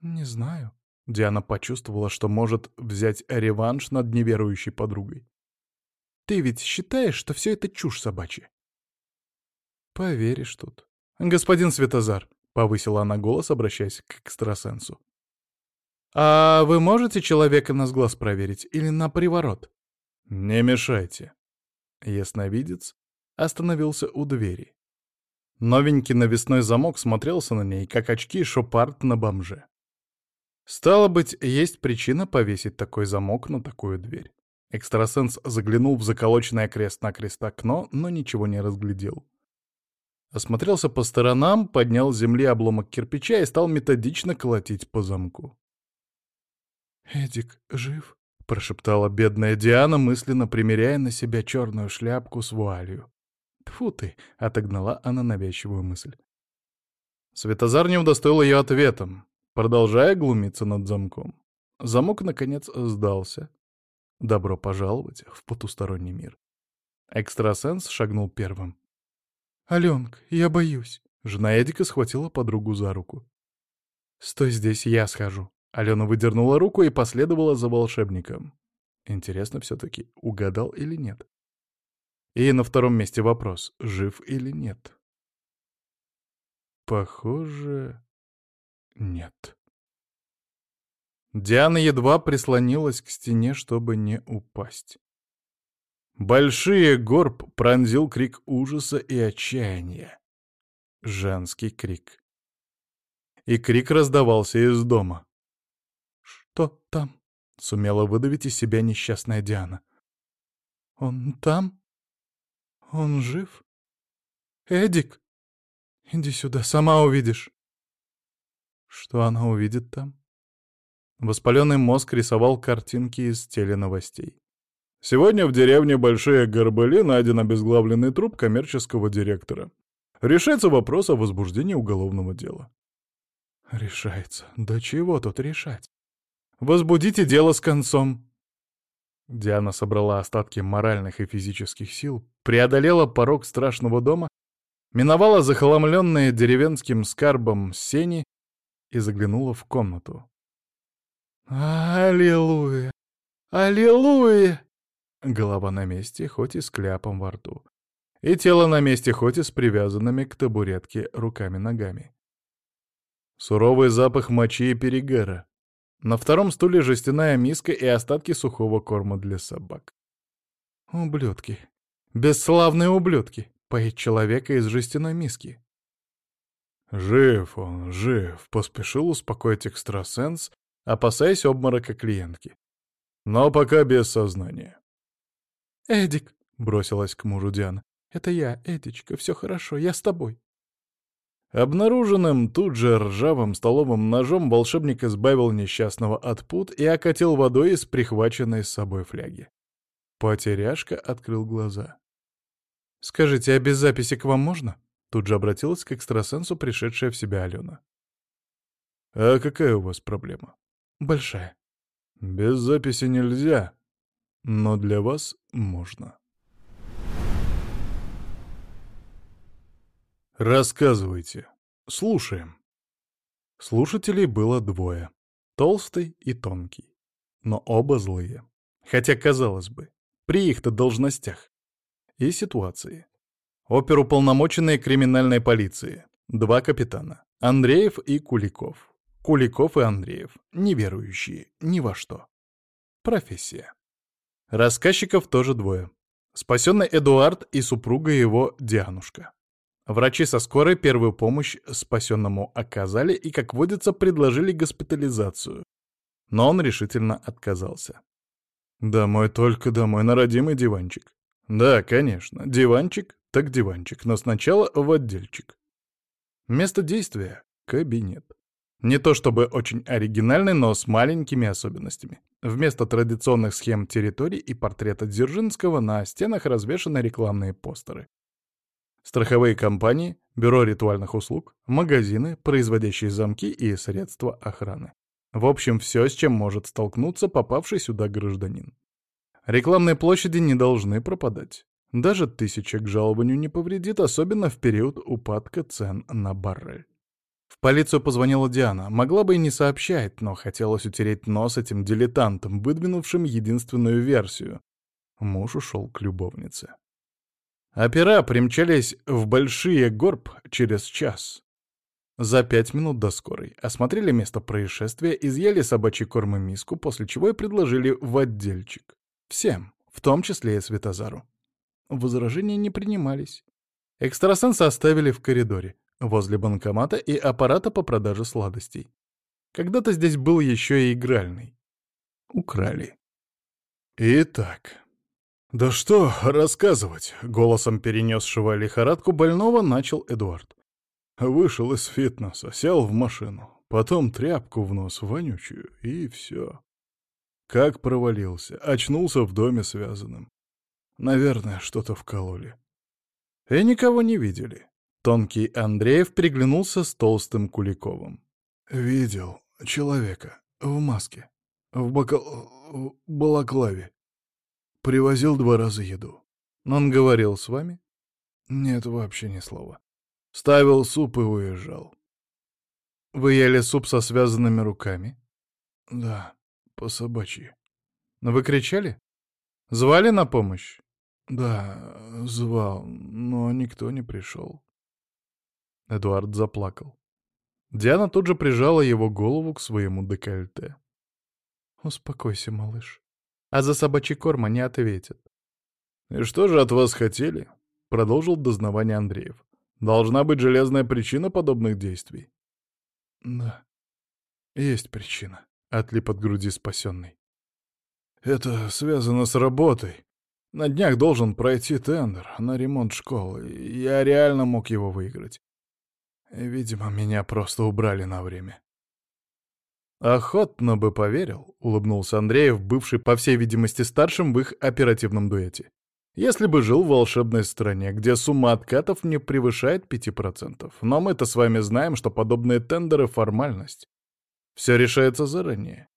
Не знаю. Диана почувствовала, что может взять реванш над неверующей подругой. Ты ведь считаешь, что все это чушь собачья? Поверишь тут. Господин Светозар, — повысила она голос, обращаясь к экстрасенсу. «А вы можете человека на сглаз проверить или на приворот?» «Не мешайте». Ясновидец остановился у двери. Новенький навесной замок смотрелся на ней, как очки шопарт на бомже. Стало быть, есть причина повесить такой замок на такую дверь. Экстрасенс заглянул в заколоченное крест-накрест окно, но ничего не разглядел. Осмотрелся по сторонам, поднял с земли обломок кирпича и стал методично колотить по замку. «Эдик жив?» — прошептала бедная Диана, мысленно примеряя на себя черную шляпку с вуалью. Тфу ты!» — отогнала она навязчивую мысль. Светозар не удостоил ее ответом, продолжая глумиться над замком. Замок, наконец, сдался. Добро пожаловать в потусторонний мир. Экстрасенс шагнул первым. «Аленка, я боюсь». Жена Эдика схватила подругу за руку. «Стой здесь, я схожу». Алена выдернула руку и последовала за волшебником. Интересно все-таки, угадал или нет? И на втором месте вопрос, жив или нет? Похоже, нет. Диана едва прислонилась к стене, чтобы не упасть. Большие горб пронзил крик ужаса и отчаяния. Женский крик. И крик раздавался из дома. «Что там?» — сумела выдавить из себя несчастная Диана. «Он там? Он жив? Эдик? Иди сюда, сама увидишь». Что она увидит там? Воспаленный мозг рисовал картинки из теленовостей. Сегодня в деревне Большие Горбыли найден обезглавленный труп коммерческого директора. Решается вопрос о возбуждении уголовного дела. Решается. Да чего тут решать? Возбудите дело с концом. Диана собрала остатки моральных и физических сил, преодолела порог страшного дома, миновала захламленные деревенским скарбом сени и заглянула в комнату. «Аллилуйя! Аллилуйя!» Голова на месте, хоть и с кляпом во рту. И тело на месте, хоть и с привязанными к табуретке руками-ногами. Суровый запах мочи и перегара. На втором стуле жестяная миска и остатки сухого корма для собак. Ублюдки. Бесславные ублюдки. Поить человека из жестяной миски. «Жив он, жив», — поспешил успокоить экстрасенс, опасаясь обморока клиентки. «Но пока без сознания». «Эдик!» — бросилась к мужу Диана. «Это я, Эдичка, все хорошо, я с тобой». Обнаруженным тут же ржавым столовым ножом волшебник избавил несчастного от пут и окатил водой из прихваченной с собой фляги. Потеряшка открыл глаза. «Скажите, а без записи к вам можно?» Тут же обратилась к экстрасенсу пришедшая в себя Алена. «А какая у вас проблема?» «Большая». «Без записи нельзя», но для вас можно. Рассказывайте. Слушаем. Слушателей было двое. Толстый и тонкий. Но оба злые. Хотя, казалось бы, при их-то должностях. И ситуации. Оперуполномоченные криминальной полиции. Два капитана. Андреев и Куликов. Куликов и Андреев. Неверующие. Ни во что. Профессия. Рассказчиков тоже двое. Спасенный Эдуард и супруга его Дианушка. Врачи со скорой первую помощь спасенному оказали и, как водится, предложили госпитализацию. Но он решительно отказался. «Домой только домой, на родимый диванчик». «Да, конечно, диванчик, так диванчик, но сначала в отдельчик». Место действия — кабинет. Не то чтобы очень оригинальный, но с маленькими особенностями. Вместо традиционных схем территорий и портрета Дзержинского на стенах развешаны рекламные постеры. Страховые компании, бюро ритуальных услуг, магазины, производящие замки и средства охраны. В общем, все, с чем может столкнуться попавший сюда гражданин. Рекламные площади не должны пропадать. Даже тысяча к жалованию не повредит, особенно в период упадка цен на баррель. В полицию позвонила Диана. Могла бы и не сообщать, но хотелось утереть нос этим дилетантам, выдвинувшим единственную версию. Муж ушел к любовнице. Опера примчались в Большие Горб через час. За пять минут до скорой осмотрели место происшествия, изъяли собачий корм и миску, после чего и предложили в отдельчик. Всем, в том числе и Светозару. Возражения не принимались. Экстрасенса оставили в коридоре возле банкомата и аппарата по продаже сладостей. Когда-то здесь был еще и игральный. Украли. Итак. «Да что рассказывать?» — голосом перенесшего лихорадку больного начал Эдуард. Вышел из фитнеса, сел в машину, потом тряпку в нос вонючую, и все. Как провалился, очнулся в доме связанным. Наверное, что-то вкололи. И никого не видели. Тонкий Андреев приглянулся с толстым Куликовым. «Видел человека в маске, в, бакал... балаклаве. Привозил два раза еду. Он говорил с вами?» «Нет, вообще ни слова. Ставил суп и уезжал». «Вы ели суп со связанными руками?» «Да, по собачьи». «Вы кричали? Звали на помощь?» «Да, звал, но никто не пришел». Эдуард заплакал. Диана тут же прижала его голову к своему декольте. «Успокойся, малыш. А за собачий корм они ответят». «И что же от вас хотели?» — продолжил дознавание Андреев. «Должна быть железная причина подобных действий». «Да, есть причина», — отлип от груди спасенный. «Это связано с работой. На днях должен пройти тендер на ремонт школы. Я реально мог его выиграть. Видимо, меня просто убрали на время. «Охотно бы поверил», — улыбнулся Андреев, бывший, по всей видимости, старшим в их оперативном дуэте. «Если бы жил в волшебной стране, где сумма откатов не превышает 5%. Но мы-то с вами знаем, что подобные тендеры — формальность. Все решается заранее».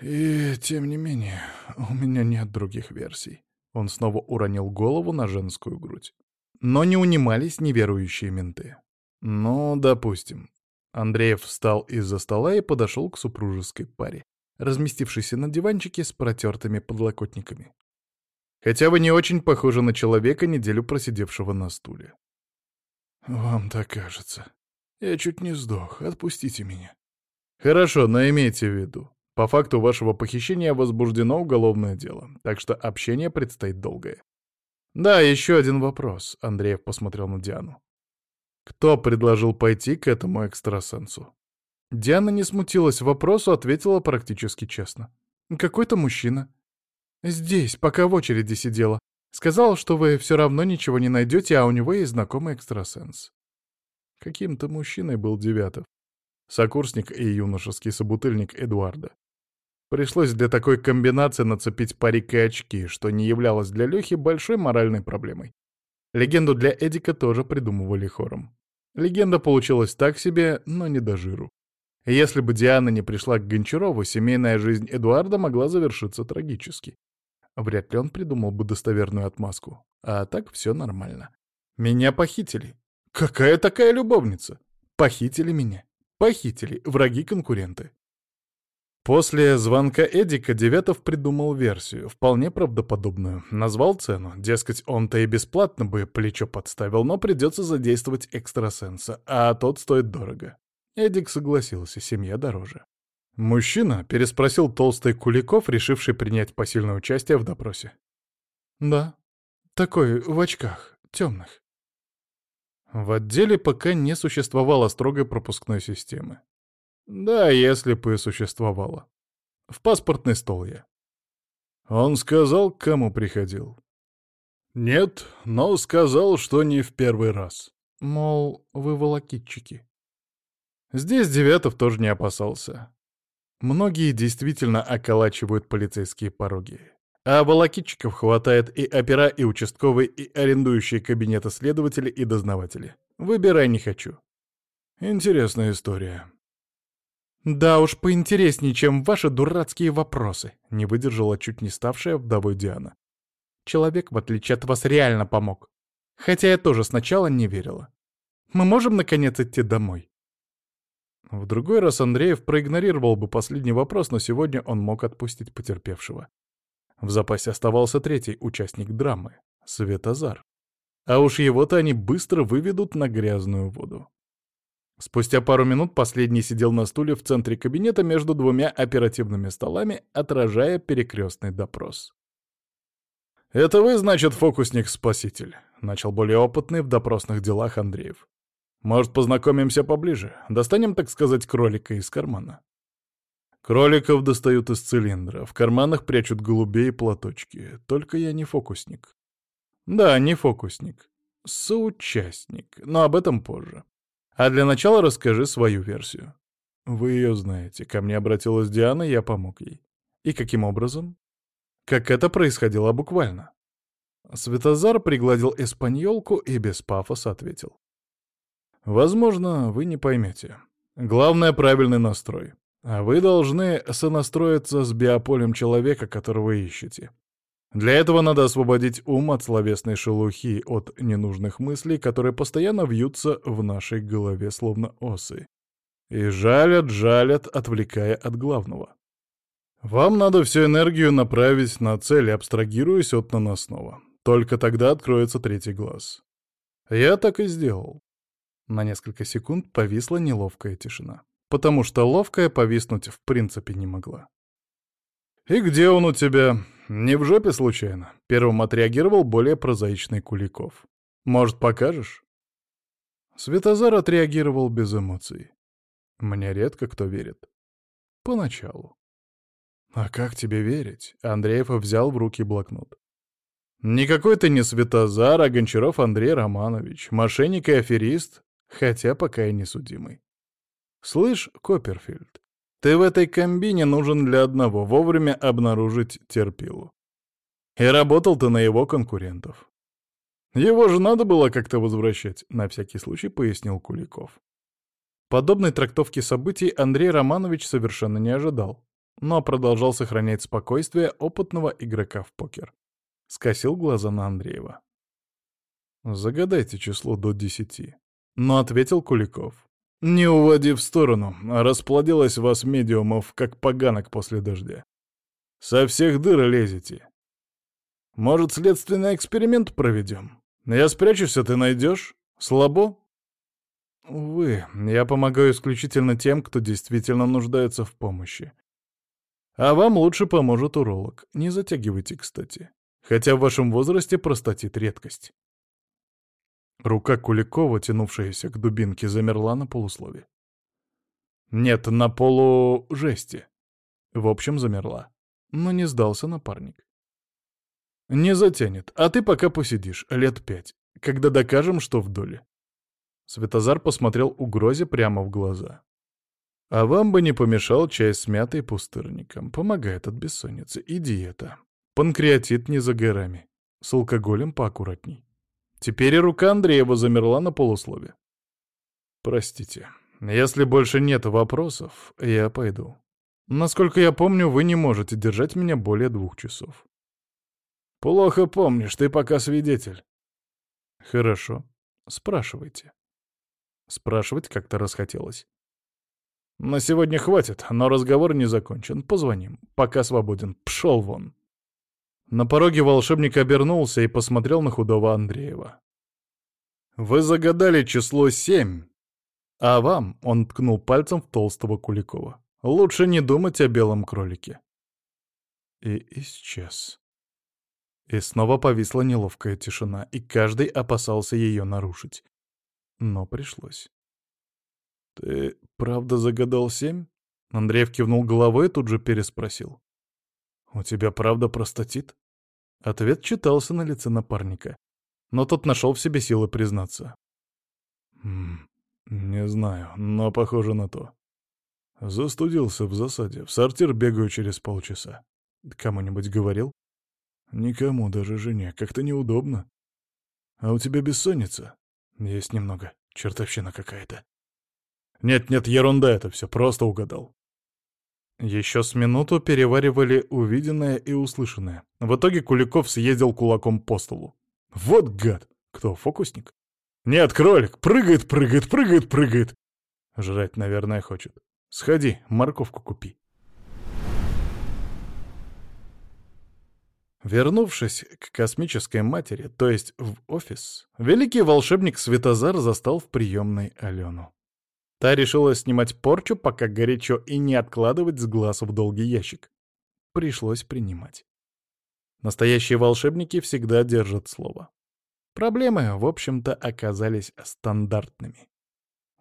«И тем не менее, у меня нет других версий». Он снова уронил голову на женскую грудь. Но не унимались неверующие менты. «Ну, допустим». Андреев встал из-за стола и подошел к супружеской паре, разместившейся на диванчике с протертыми подлокотниками. Хотя вы не очень похожи на человека, неделю просидевшего на стуле. «Вам так кажется. Я чуть не сдох. Отпустите меня». «Хорошо, но имейте в виду. По факту вашего похищения возбуждено уголовное дело, так что общение предстоит долгое». «Да, еще один вопрос», — Андреев посмотрел на Диану. Кто предложил пойти к этому экстрасенсу? Диана не смутилась вопросу, ответила практически честно. Какой-то мужчина. Здесь, пока в очереди сидела. Сказал, что вы все равно ничего не найдете, а у него есть знакомый экстрасенс. Каким-то мужчиной был Девятов. Сокурсник и юношеский собутыльник Эдуарда. Пришлось для такой комбинации нацепить парик и очки, что не являлось для Лехи большой моральной проблемой. Легенду для Эдика тоже придумывали хором. Легенда получилась так себе, но не до жиру. Если бы Диана не пришла к Гончарову, семейная жизнь Эдуарда могла завершиться трагически. Вряд ли он придумал бы достоверную отмазку. А так все нормально. Меня похитили. Какая такая любовница? Похитили меня. Похитили. Враги-конкуренты. После звонка Эдика Девятов придумал версию, вполне правдоподобную. Назвал цену, дескать, он-то и бесплатно бы плечо подставил, но придется задействовать экстрасенса, а тот стоит дорого. Эдик согласился, семья дороже. «Мужчина?» — переспросил толстый Куликов, решивший принять посильное участие в допросе. «Да, такой в очках, темных». В отделе пока не существовало строгой пропускной системы. Да, если бы существовало. В паспортный стол я. Он сказал, к кому приходил. Нет, но сказал, что не в первый раз. Мол, вы волокитчики. Здесь Девятов тоже не опасался. Многие действительно околачивают полицейские пороги. А волокитчиков хватает и опера, и участковые, и арендующие кабинеты следователи и дознаватели. Выбирай не хочу. Интересная история. Да уж, поинтереснее, чем ваши дурацкие вопросы, не выдержала чуть не ставшая вдовой Диана. Человек, в отличие от вас, реально помог. Хотя я тоже сначала не верила. Мы можем, наконец, идти домой? В другой раз Андреев проигнорировал бы последний вопрос, но сегодня он мог отпустить потерпевшего. В запасе оставался третий участник драмы — Светозар. А уж его-то они быстро выведут на грязную воду. Спустя пару минут последний сидел на стуле в центре кабинета между двумя оперативными столами, отражая перекрестный допрос. «Это вы, значит, фокусник-спаситель?» — начал более опытный в допросных делах Андреев. «Может, познакомимся поближе? Достанем, так сказать, кролика из кармана?» Кроликов достают из цилиндра, в карманах прячут голубей и платочки. Только я не фокусник. Да, не фокусник. Соучастник, но об этом позже. А для начала расскажи свою версию. Вы ее знаете. Ко мне обратилась Диана, я помог ей. И каким образом? Как это происходило буквально. Светозар пригладил эспаньолку и без пафоса ответил. Возможно, вы не поймете. Главное — правильный настрой. А вы должны сонастроиться с биополем человека, которого ищете. Для этого надо освободить ум от словесной шелухи, от ненужных мыслей, которые постоянно вьются в нашей голове, словно осы. И жалят, жалят, отвлекая от главного. Вам надо всю энергию направить на цель, абстрагируясь от наносного. Только тогда откроется третий глаз. Я так и сделал. На несколько секунд повисла неловкая тишина потому что ловкая повиснуть в принципе не могла. «И где он у тебя? Не в жопе случайно?» Первым отреагировал более прозаичный Куликов. «Может, покажешь?» Светозар отреагировал без эмоций. Мне редко кто верит. Поначалу. «А как тебе верить?» Андреев взял в руки блокнот. «Никакой ты не Светозар, а Гончаров Андрей Романович, мошенник и аферист, хотя пока и не судимый. «Слышь, Копперфильд, ты в этой комбине нужен для одного — вовремя обнаружить терпилу. И работал ты на его конкурентов. Его же надо было как-то возвращать, на всякий случай пояснил Куликов. Подобной трактовки событий Андрей Романович совершенно не ожидал, но продолжал сохранять спокойствие опытного игрока в покер. Скосил глаза на Андреева. «Загадайте число до десяти», — но ответил Куликов. Не уводи в сторону, расплодилась вас медиумов, как поганок после дождя. Со всех дыр лезете. Может, следственный эксперимент проведем? Я спрячусь, а ты найдешь? Слабо? Увы, я помогаю исключительно тем, кто действительно нуждается в помощи. А вам лучше поможет уролог. Не затягивайте, кстати. Хотя в вашем возрасте простатит редкость. Рука Куликова, тянувшаяся к дубинке, замерла на полуслове. Нет, на полу жести. В общем, замерла. Но не сдался напарник. Не затянет, а ты пока посидишь, лет пять, когда докажем, что в доле. Светозар посмотрел угрозе прямо в глаза. А вам бы не помешал чай с мятой пустырником. Помогает от бессонницы и диета. Панкреатит не за горами. С алкоголем поаккуратней. Теперь и рука Андреева замерла на полуслове. «Простите, если больше нет вопросов, я пойду. Насколько я помню, вы не можете держать меня более двух часов». «Плохо помнишь, ты пока свидетель». «Хорошо. Спрашивайте». Спрашивать как-то расхотелось. «На сегодня хватит, но разговор не закончен. Позвоним. Пока свободен. Пшел вон». На пороге волшебник обернулся и посмотрел на худого Андреева. «Вы загадали число семь, а вам, — он ткнул пальцем в толстого Куликова, — лучше не думать о белом кролике». И исчез. И снова повисла неловкая тишина, и каждый опасался ее нарушить. Но пришлось. «Ты правда загадал семь?» Андреев кивнул головой и тут же переспросил. «У тебя правда простатит?» Ответ читался на лице напарника. Но тот нашел в себе силы признаться. «М Не знаю, но похоже на то. Застудился в засаде. В сортир бегаю через полчаса. Кому-нибудь говорил? Никому, даже жене. Как-то неудобно. А у тебя бессонница? Есть немного. Чертовщина какая-то. Нет-нет, ерунда это все, просто угадал. Еще с минуту переваривали увиденное и услышанное. В итоге Куликов съездил кулаком по столу. Вот гад! Кто, фокусник? Нет, кролик! Прыгает, прыгает, прыгает, прыгает! Жрать, наверное, хочет. Сходи, морковку купи. Вернувшись к космической матери, то есть в офис, великий волшебник Светозар застал в приемной Алену. Та решила снимать порчу, пока горячо, и не откладывать с глаз в долгий ящик. Пришлось принимать. Настоящие волшебники всегда держат слово. Проблемы, в общем-то, оказались стандартными.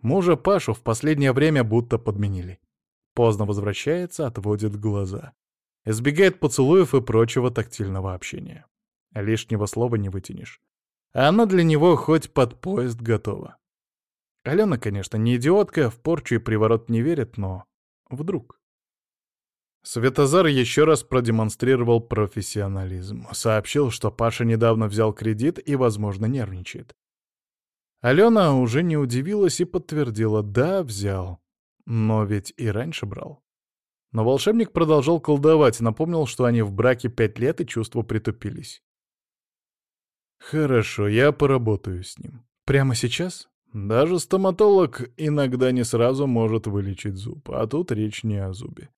Мужа Пашу в последнее время будто подменили. Поздно возвращается, отводит глаза. Избегает поцелуев и прочего тактильного общения. Лишнего слова не вытянешь. Она для него хоть под поезд готова. Алена, конечно, не идиотка, в порчу и приворот не верит, но вдруг. Светозар еще раз продемонстрировал профессионализм. Сообщил, что Паша недавно взял кредит и, возможно, нервничает. Алена уже не удивилась и подтвердила, да, взял. Но ведь и раньше брал. Но волшебник продолжал колдовать, напомнил, что они в браке пять лет и чувства притупились. «Хорошо, я поработаю с ним. Прямо сейчас?» Даже стоматолог иногда не сразу может вылечить зуб, а тут речь не о зубе.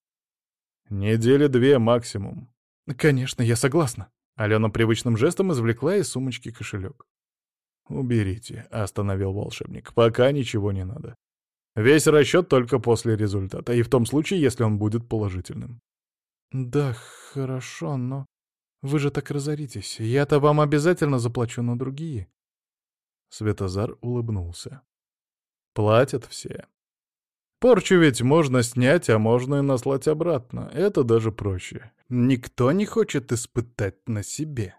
Недели две максимум. Конечно, я согласна. Алена привычным жестом извлекла из сумочки кошелек. «Уберите», — остановил волшебник. «Пока ничего не надо. Весь расчет только после результата, и в том случае, если он будет положительным». «Да, хорошо, но вы же так разоритесь. Я-то вам обязательно заплачу на другие». Светозар улыбнулся. Платят все. Порчу ведь можно снять, а можно и наслать обратно. Это даже проще. Никто не хочет испытать на себе.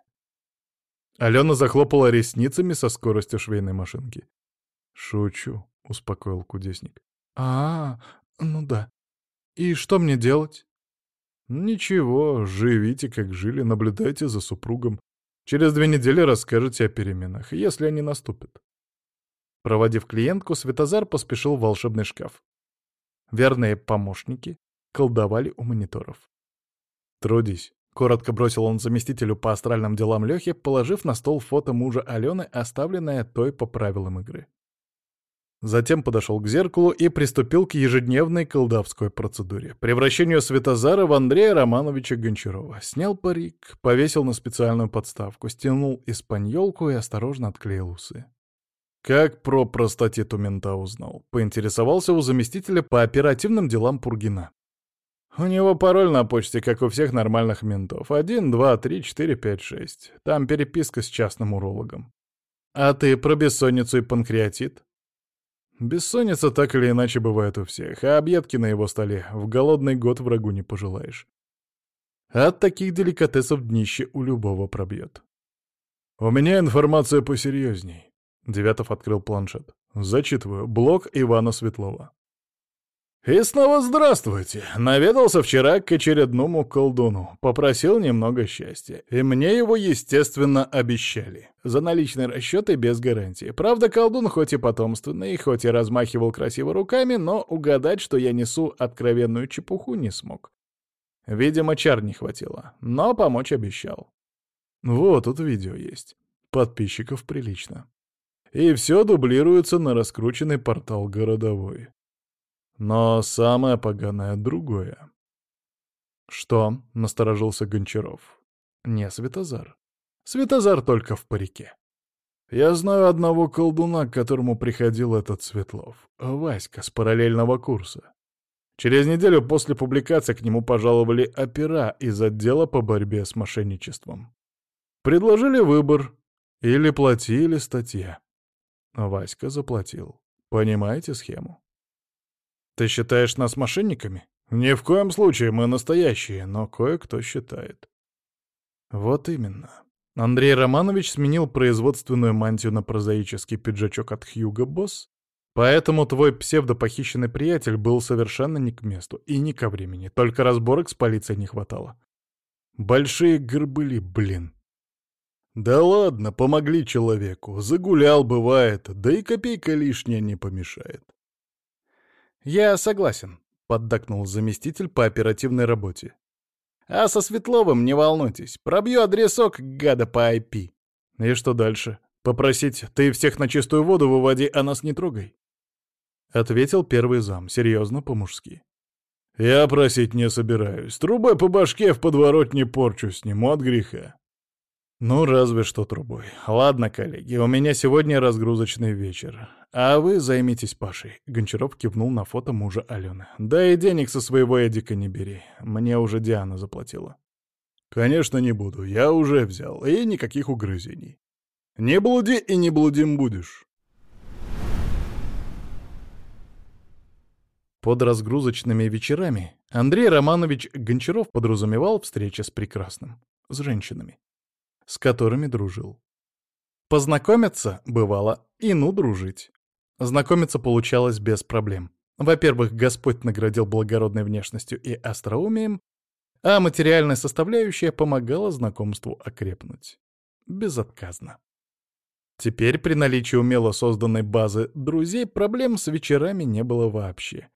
Алена захлопала ресницами со скоростью швейной машинки. «Шучу», — успокоил кудесник. «А, ну да. И что мне делать?» «Ничего, живите, как жили, наблюдайте за супругом. Через две недели расскажете о переменах, если они наступят. Проводив клиентку, Светозар поспешил в волшебный шкаф. Верные помощники колдовали у мониторов. «Трудись», — коротко бросил он заместителю по астральным делам Лёхе, положив на стол фото мужа Алены, оставленное той по правилам игры. Затем подошел к зеркалу и приступил к ежедневной колдовской процедуре — превращению Светозара в Андрея Романовича Гончарова. Снял парик, повесил на специальную подставку, стянул испаньолку и осторожно отклеил усы. Как про простатит у мента узнал. Поинтересовался у заместителя по оперативным делам Пургина. У него пароль на почте, как у всех нормальных ментов. Один, два, три, четыре, пять, шесть. Там переписка с частным урологом. А ты про бессонницу и панкреатит? Бессонница так или иначе бывает у всех, а объедки на его столе в голодный год врагу не пожелаешь. От таких деликатесов днище у любого пробьет. «У меня информация посерьезней», — Девятов открыл планшет. Зачитываю. Блог Ивана Светлова. «И снова здравствуйте! Наведался вчера к очередному колдуну. Попросил немного счастья. И мне его, естественно, обещали. За наличные расчеты без гарантии. Правда, колдун хоть и потомственный, хоть и размахивал красиво руками, но угадать, что я несу откровенную чепуху, не смог. Видимо, чар не хватило, но помочь обещал. Вот тут видео есть. Подписчиков прилично. И все дублируется на раскрученный портал городовой. Но самое поганое другое. «Что?» — насторожился Гончаров. «Не Светозар. Светозар только в парике. Я знаю одного колдуна, к которому приходил этот Светлов. Васька с параллельного курса. Через неделю после публикации к нему пожаловали опера из отдела по борьбе с мошенничеством. Предложили выбор. Или плати, или статья. Васька заплатил. Понимаете схему? Ты считаешь нас мошенниками? Ни в коем случае, мы настоящие, но кое-кто считает. Вот именно. Андрей Романович сменил производственную мантию на прозаический пиджачок от Хьюго Босс Поэтому твой псевдопохищенный приятель был совершенно не к месту и не ко времени, только разборок с полицией не хватало. Большие горбыли, блин. Да ладно, помогли человеку, загулял бывает, да и копейка лишняя не помешает. Я согласен, поддакнул заместитель по оперативной работе. А со Светловым не волнуйтесь, пробью адресок гада по IP. И что дальше? Попросить, ты всех на чистую воду выводи, а нас не трогай? Ответил первый зам, серьезно, по-мужски. «Я просить не собираюсь. Трубой по башке в подворотне порчу сниму от греха». «Ну, разве что трубой. Ладно, коллеги, у меня сегодня разгрузочный вечер. А вы займитесь Пашей». Гончаров кивнул на фото мужа Алены. «Да и денег со своего Эдика не бери. Мне уже Диана заплатила». «Конечно, не буду. Я уже взял. И никаких угрызений. Не блуди и не блудим будешь». Под разгрузочными вечерами Андрей Романович Гончаров подразумевал встречи с прекрасным, с женщинами, с которыми дружил. Познакомиться бывало и ну дружить. Знакомиться получалось без проблем. Во-первых, Господь наградил благородной внешностью и остроумием, а материальная составляющая помогала знакомству окрепнуть. Безотказно. Теперь при наличии умело созданной базы друзей проблем с вечерами не было вообще.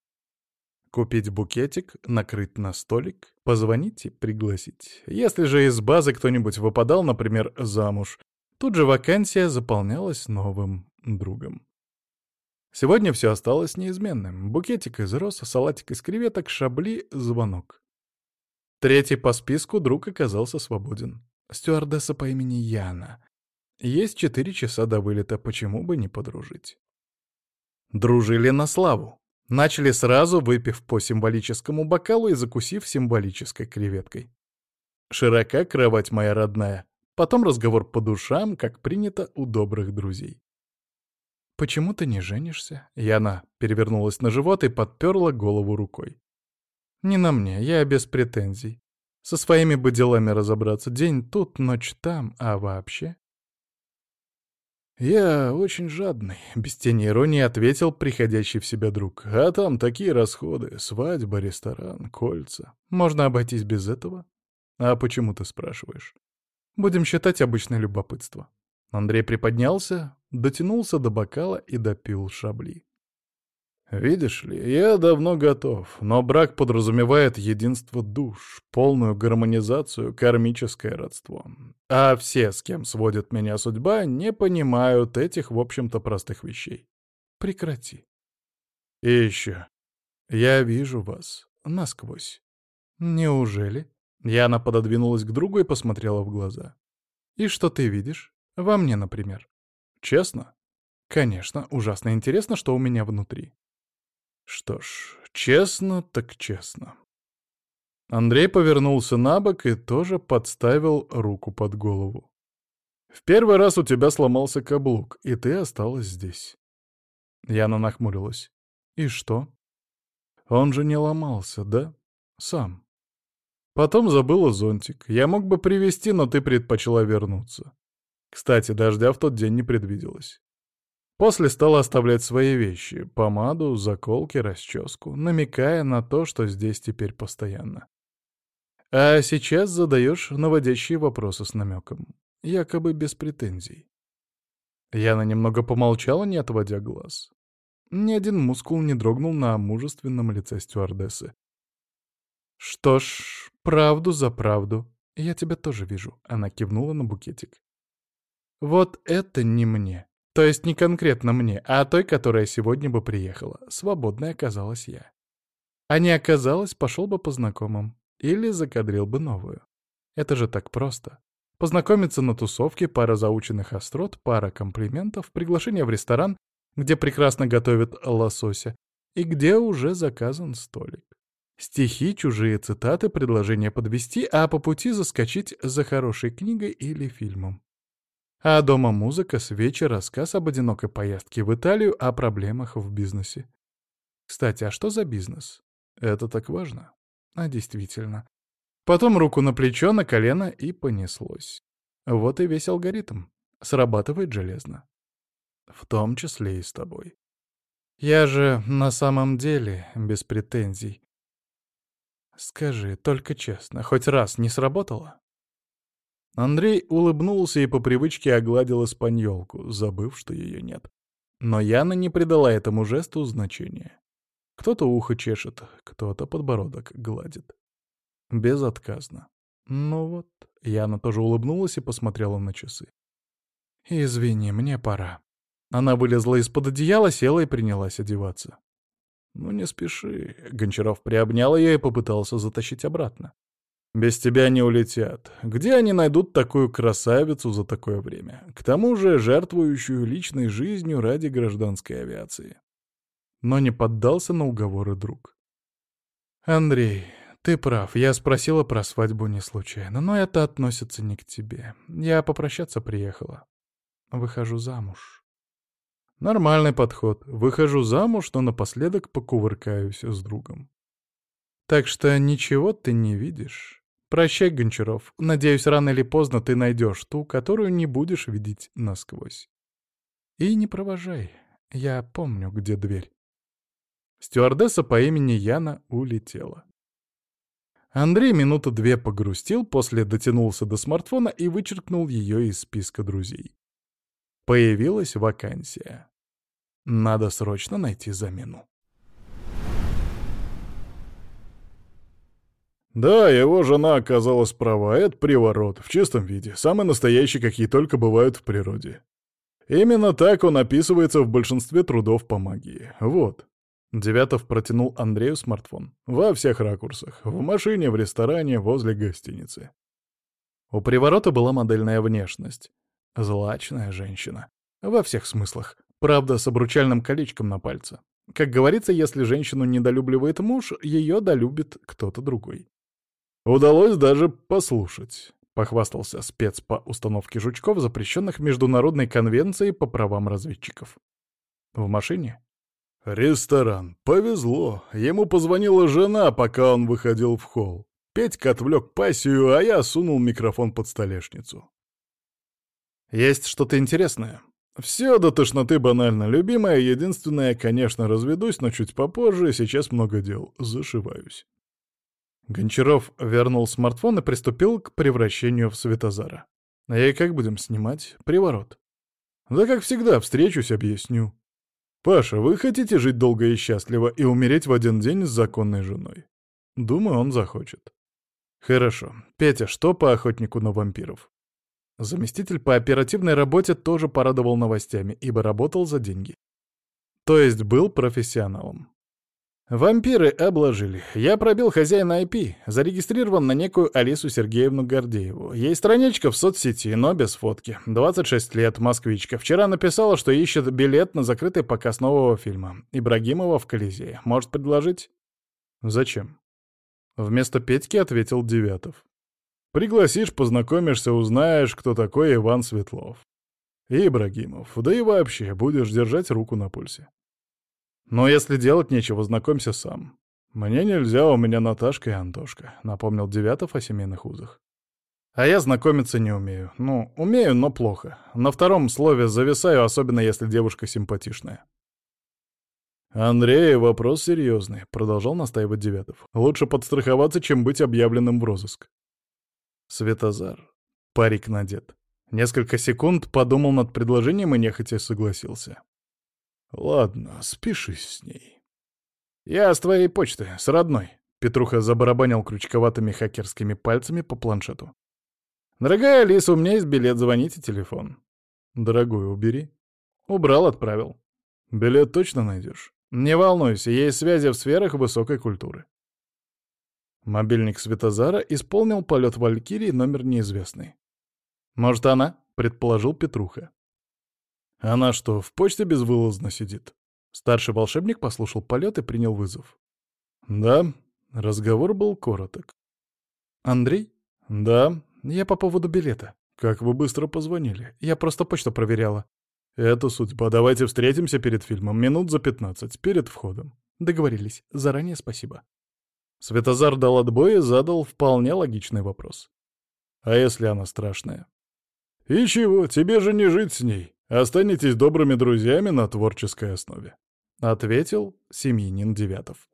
Купить букетик, накрыть на столик, позвонить и пригласить. Если же из базы кто-нибудь выпадал, например, замуж, тут же вакансия заполнялась новым другом. Сегодня все осталось неизменным. Букетик из роз, салатик из креветок, шабли, звонок. Третий по списку друг оказался свободен. Стюардесса по имени Яна. Есть четыре часа до вылета, почему бы не подружить? Дружили на славу. Начали сразу, выпив по символическому бокалу и закусив символической креветкой. Широка кровать моя родная. Потом разговор по душам, как принято у добрых друзей. «Почему ты не женишься?» Яна перевернулась на живот и подперла голову рукой. «Не на мне, я без претензий. Со своими бы делами разобраться. День тут, ночь там, а вообще...» «Я очень жадный», — без тени иронии ответил приходящий в себя друг. «А там такие расходы. Свадьба, ресторан, кольца. Можно обойтись без этого?» «А почему ты спрашиваешь?» «Будем считать обычное любопытство». Андрей приподнялся, дотянулся до бокала и допил шабли. Видишь ли, я давно готов, но брак подразумевает единство душ, полную гармонизацию, кармическое родство. А все, с кем сводит меня судьба, не понимают этих, в общем-то, простых вещей. Прекрати. И еще. Я вижу вас насквозь. Неужели? Яна пододвинулась к другу и посмотрела в глаза. И что ты видишь? Во мне, например. Честно? Конечно, ужасно интересно, что у меня внутри. Что ж, честно так честно. Андрей повернулся на бок и тоже подставил руку под голову. «В первый раз у тебя сломался каблук, и ты осталась здесь». Яна нахмурилась. «И что?» «Он же не ломался, да? Сам». Потом забыла зонтик. Я мог бы привезти, но ты предпочла вернуться. Кстати, дождя в тот день не предвиделось. После стала оставлять свои вещи — помаду, заколки, расческу, намекая на то, что здесь теперь постоянно. А сейчас задаешь наводящие вопросы с намеком, якобы без претензий. Яна немного помолчала, не отводя глаз. Ни один мускул не дрогнул на мужественном лице стюардессы. «Что ж, правду за правду. Я тебя тоже вижу», — она кивнула на букетик. «Вот это не мне. То есть не конкретно мне, а той, которая сегодня бы приехала. Свободной оказалась я. А не оказалось, пошел бы по знакомым. Или закадрил бы новую. Это же так просто. Познакомиться на тусовке, пара заученных острот, пара комплиментов, приглашение в ресторан, где прекрасно готовят лосося, и где уже заказан столик. Стихи, чужие цитаты, предложение подвести, а по пути заскочить за хорошей книгой или фильмом. А дома музыка, свечи, рассказ об одинокой поездке в Италию, о проблемах в бизнесе. Кстати, а что за бизнес? Это так важно? А действительно. Потом руку на плечо, на колено и понеслось. Вот и весь алгоритм. Срабатывает железно. В том числе и с тобой. Я же на самом деле без претензий. Скажи, только честно, хоть раз не сработало? Андрей улыбнулся и по привычке огладил испаньолку, забыв, что ее нет. Но Яна не придала этому жесту значения. Кто-то ухо чешет, кто-то подбородок гладит. Безотказно. Ну вот, Яна тоже улыбнулась и посмотрела на часы. «Извини, мне пора». Она вылезла из-под одеяла, села и принялась одеваться. «Ну не спеши», — Гончаров приобнял ее и попытался затащить обратно. «Без тебя не улетят. Где они найдут такую красавицу за такое время? К тому же жертвующую личной жизнью ради гражданской авиации». Но не поддался на уговоры друг. «Андрей, ты прав, я спросила про свадьбу не случайно, но это относится не к тебе. Я попрощаться приехала. Выхожу замуж». Нормальный подход. Выхожу замуж, но напоследок покувыркаюсь с другом. Так что ничего ты не видишь. Прощай, Гончаров. Надеюсь, рано или поздно ты найдешь ту, которую не будешь видеть насквозь. И не провожай. Я помню, где дверь. Стюардесса по имени Яна улетела. Андрей минуту две погрустил, после дотянулся до смартфона и вычеркнул ее из списка друзей. Появилась вакансия. Надо срочно найти замену. Да, его жена оказалась права, это приворот, в чистом виде, самый настоящий, какие только бывают в природе. Именно так он описывается в большинстве трудов по магии. Вот. Девятов протянул Андрею смартфон. Во всех ракурсах. В машине, в ресторане, возле гостиницы. У приворота была модельная внешность. Злачная женщина. Во всех смыслах. Правда, с обручальным колечком на пальце. Как говорится, если женщину недолюбливает муж, ее долюбит кто-то другой. Удалось даже послушать. Похвастался спец по установке жучков, запрещенных Международной конвенцией по правам разведчиков. В машине? Ресторан. Повезло. Ему позвонила жена, пока он выходил в холл. Петька отвлек пассию, а я сунул микрофон под столешницу. «Есть что-то интересное?» «Все до тошноты банально. Любимая, единственное, конечно, разведусь, но чуть попозже, сейчас много дел. Зашиваюсь». Гончаров вернул смартфон и приступил к превращению в Светозара. «И как будем снимать? Приворот?» «Да как всегда, встречусь, объясню». «Паша, вы хотите жить долго и счастливо и умереть в один день с законной женой?» «Думаю, он захочет». «Хорошо. Петя, что по охотнику на вампиров?» Заместитель по оперативной работе тоже порадовал новостями, ибо работал за деньги. То есть был профессионалом. Вампиры обложили. Я пробил хозяина IP, зарегистрирован на некую Алису Сергеевну Гордееву. Ей страничка в соцсети, но без фотки. 26 лет, москвичка. Вчера написала, что ищет билет на закрытый показ нового фильма. Ибрагимова в Колизее. Может предложить? Зачем? Вместо Петьки ответил Девятов. Пригласишь, познакомишься, узнаешь, кто такой Иван Светлов. И Ибрагимов. Да и вообще, будешь держать руку на пульсе. Но если делать нечего, знакомься сам. Мне нельзя, у меня Наташка и Антошка, напомнил Девятов о семейных узах. А я знакомиться не умею. Ну, умею, но плохо. На втором слове зависаю, особенно если девушка симпатичная. «Андрей, вопрос серьезный», — продолжал настаивать Девятов. «Лучше подстраховаться, чем быть объявленным в розыск». Светозар. Парик надет. Несколько секунд подумал над предложением и нехотя согласился. «Ладно, спишись с ней». «Я с твоей почты, с родной», — Петруха забарабанил крючковатыми хакерскими пальцами по планшету. «Дорогая Алиса, у меня есть билет, звоните телефон». «Дорогой, убери». «Убрал, отправил». «Билет точно найдешь?» «Не волнуйся, есть связи в сферах высокой культуры». Мобильник Светозара исполнил полет Валькирии, номер неизвестный. «Может, она?» — предположил Петруха. «Она что, в почте безвылазно сидит?» Старший волшебник послушал полет и принял вызов. «Да». Разговор был короток. «Андрей?» «Да». «Я по поводу билета». «Как вы быстро позвонили?» «Я просто почту проверяла». «Это судьба. Давайте встретимся перед фильмом. Минут за пятнадцать, перед входом». «Договорились. Заранее спасибо». Светозар дал отбой и задал вполне логичный вопрос. «А если она страшная?» «И чего, тебе же не жить с ней. Останетесь добрыми друзьями на творческой основе». — ответил семьянин Девятов.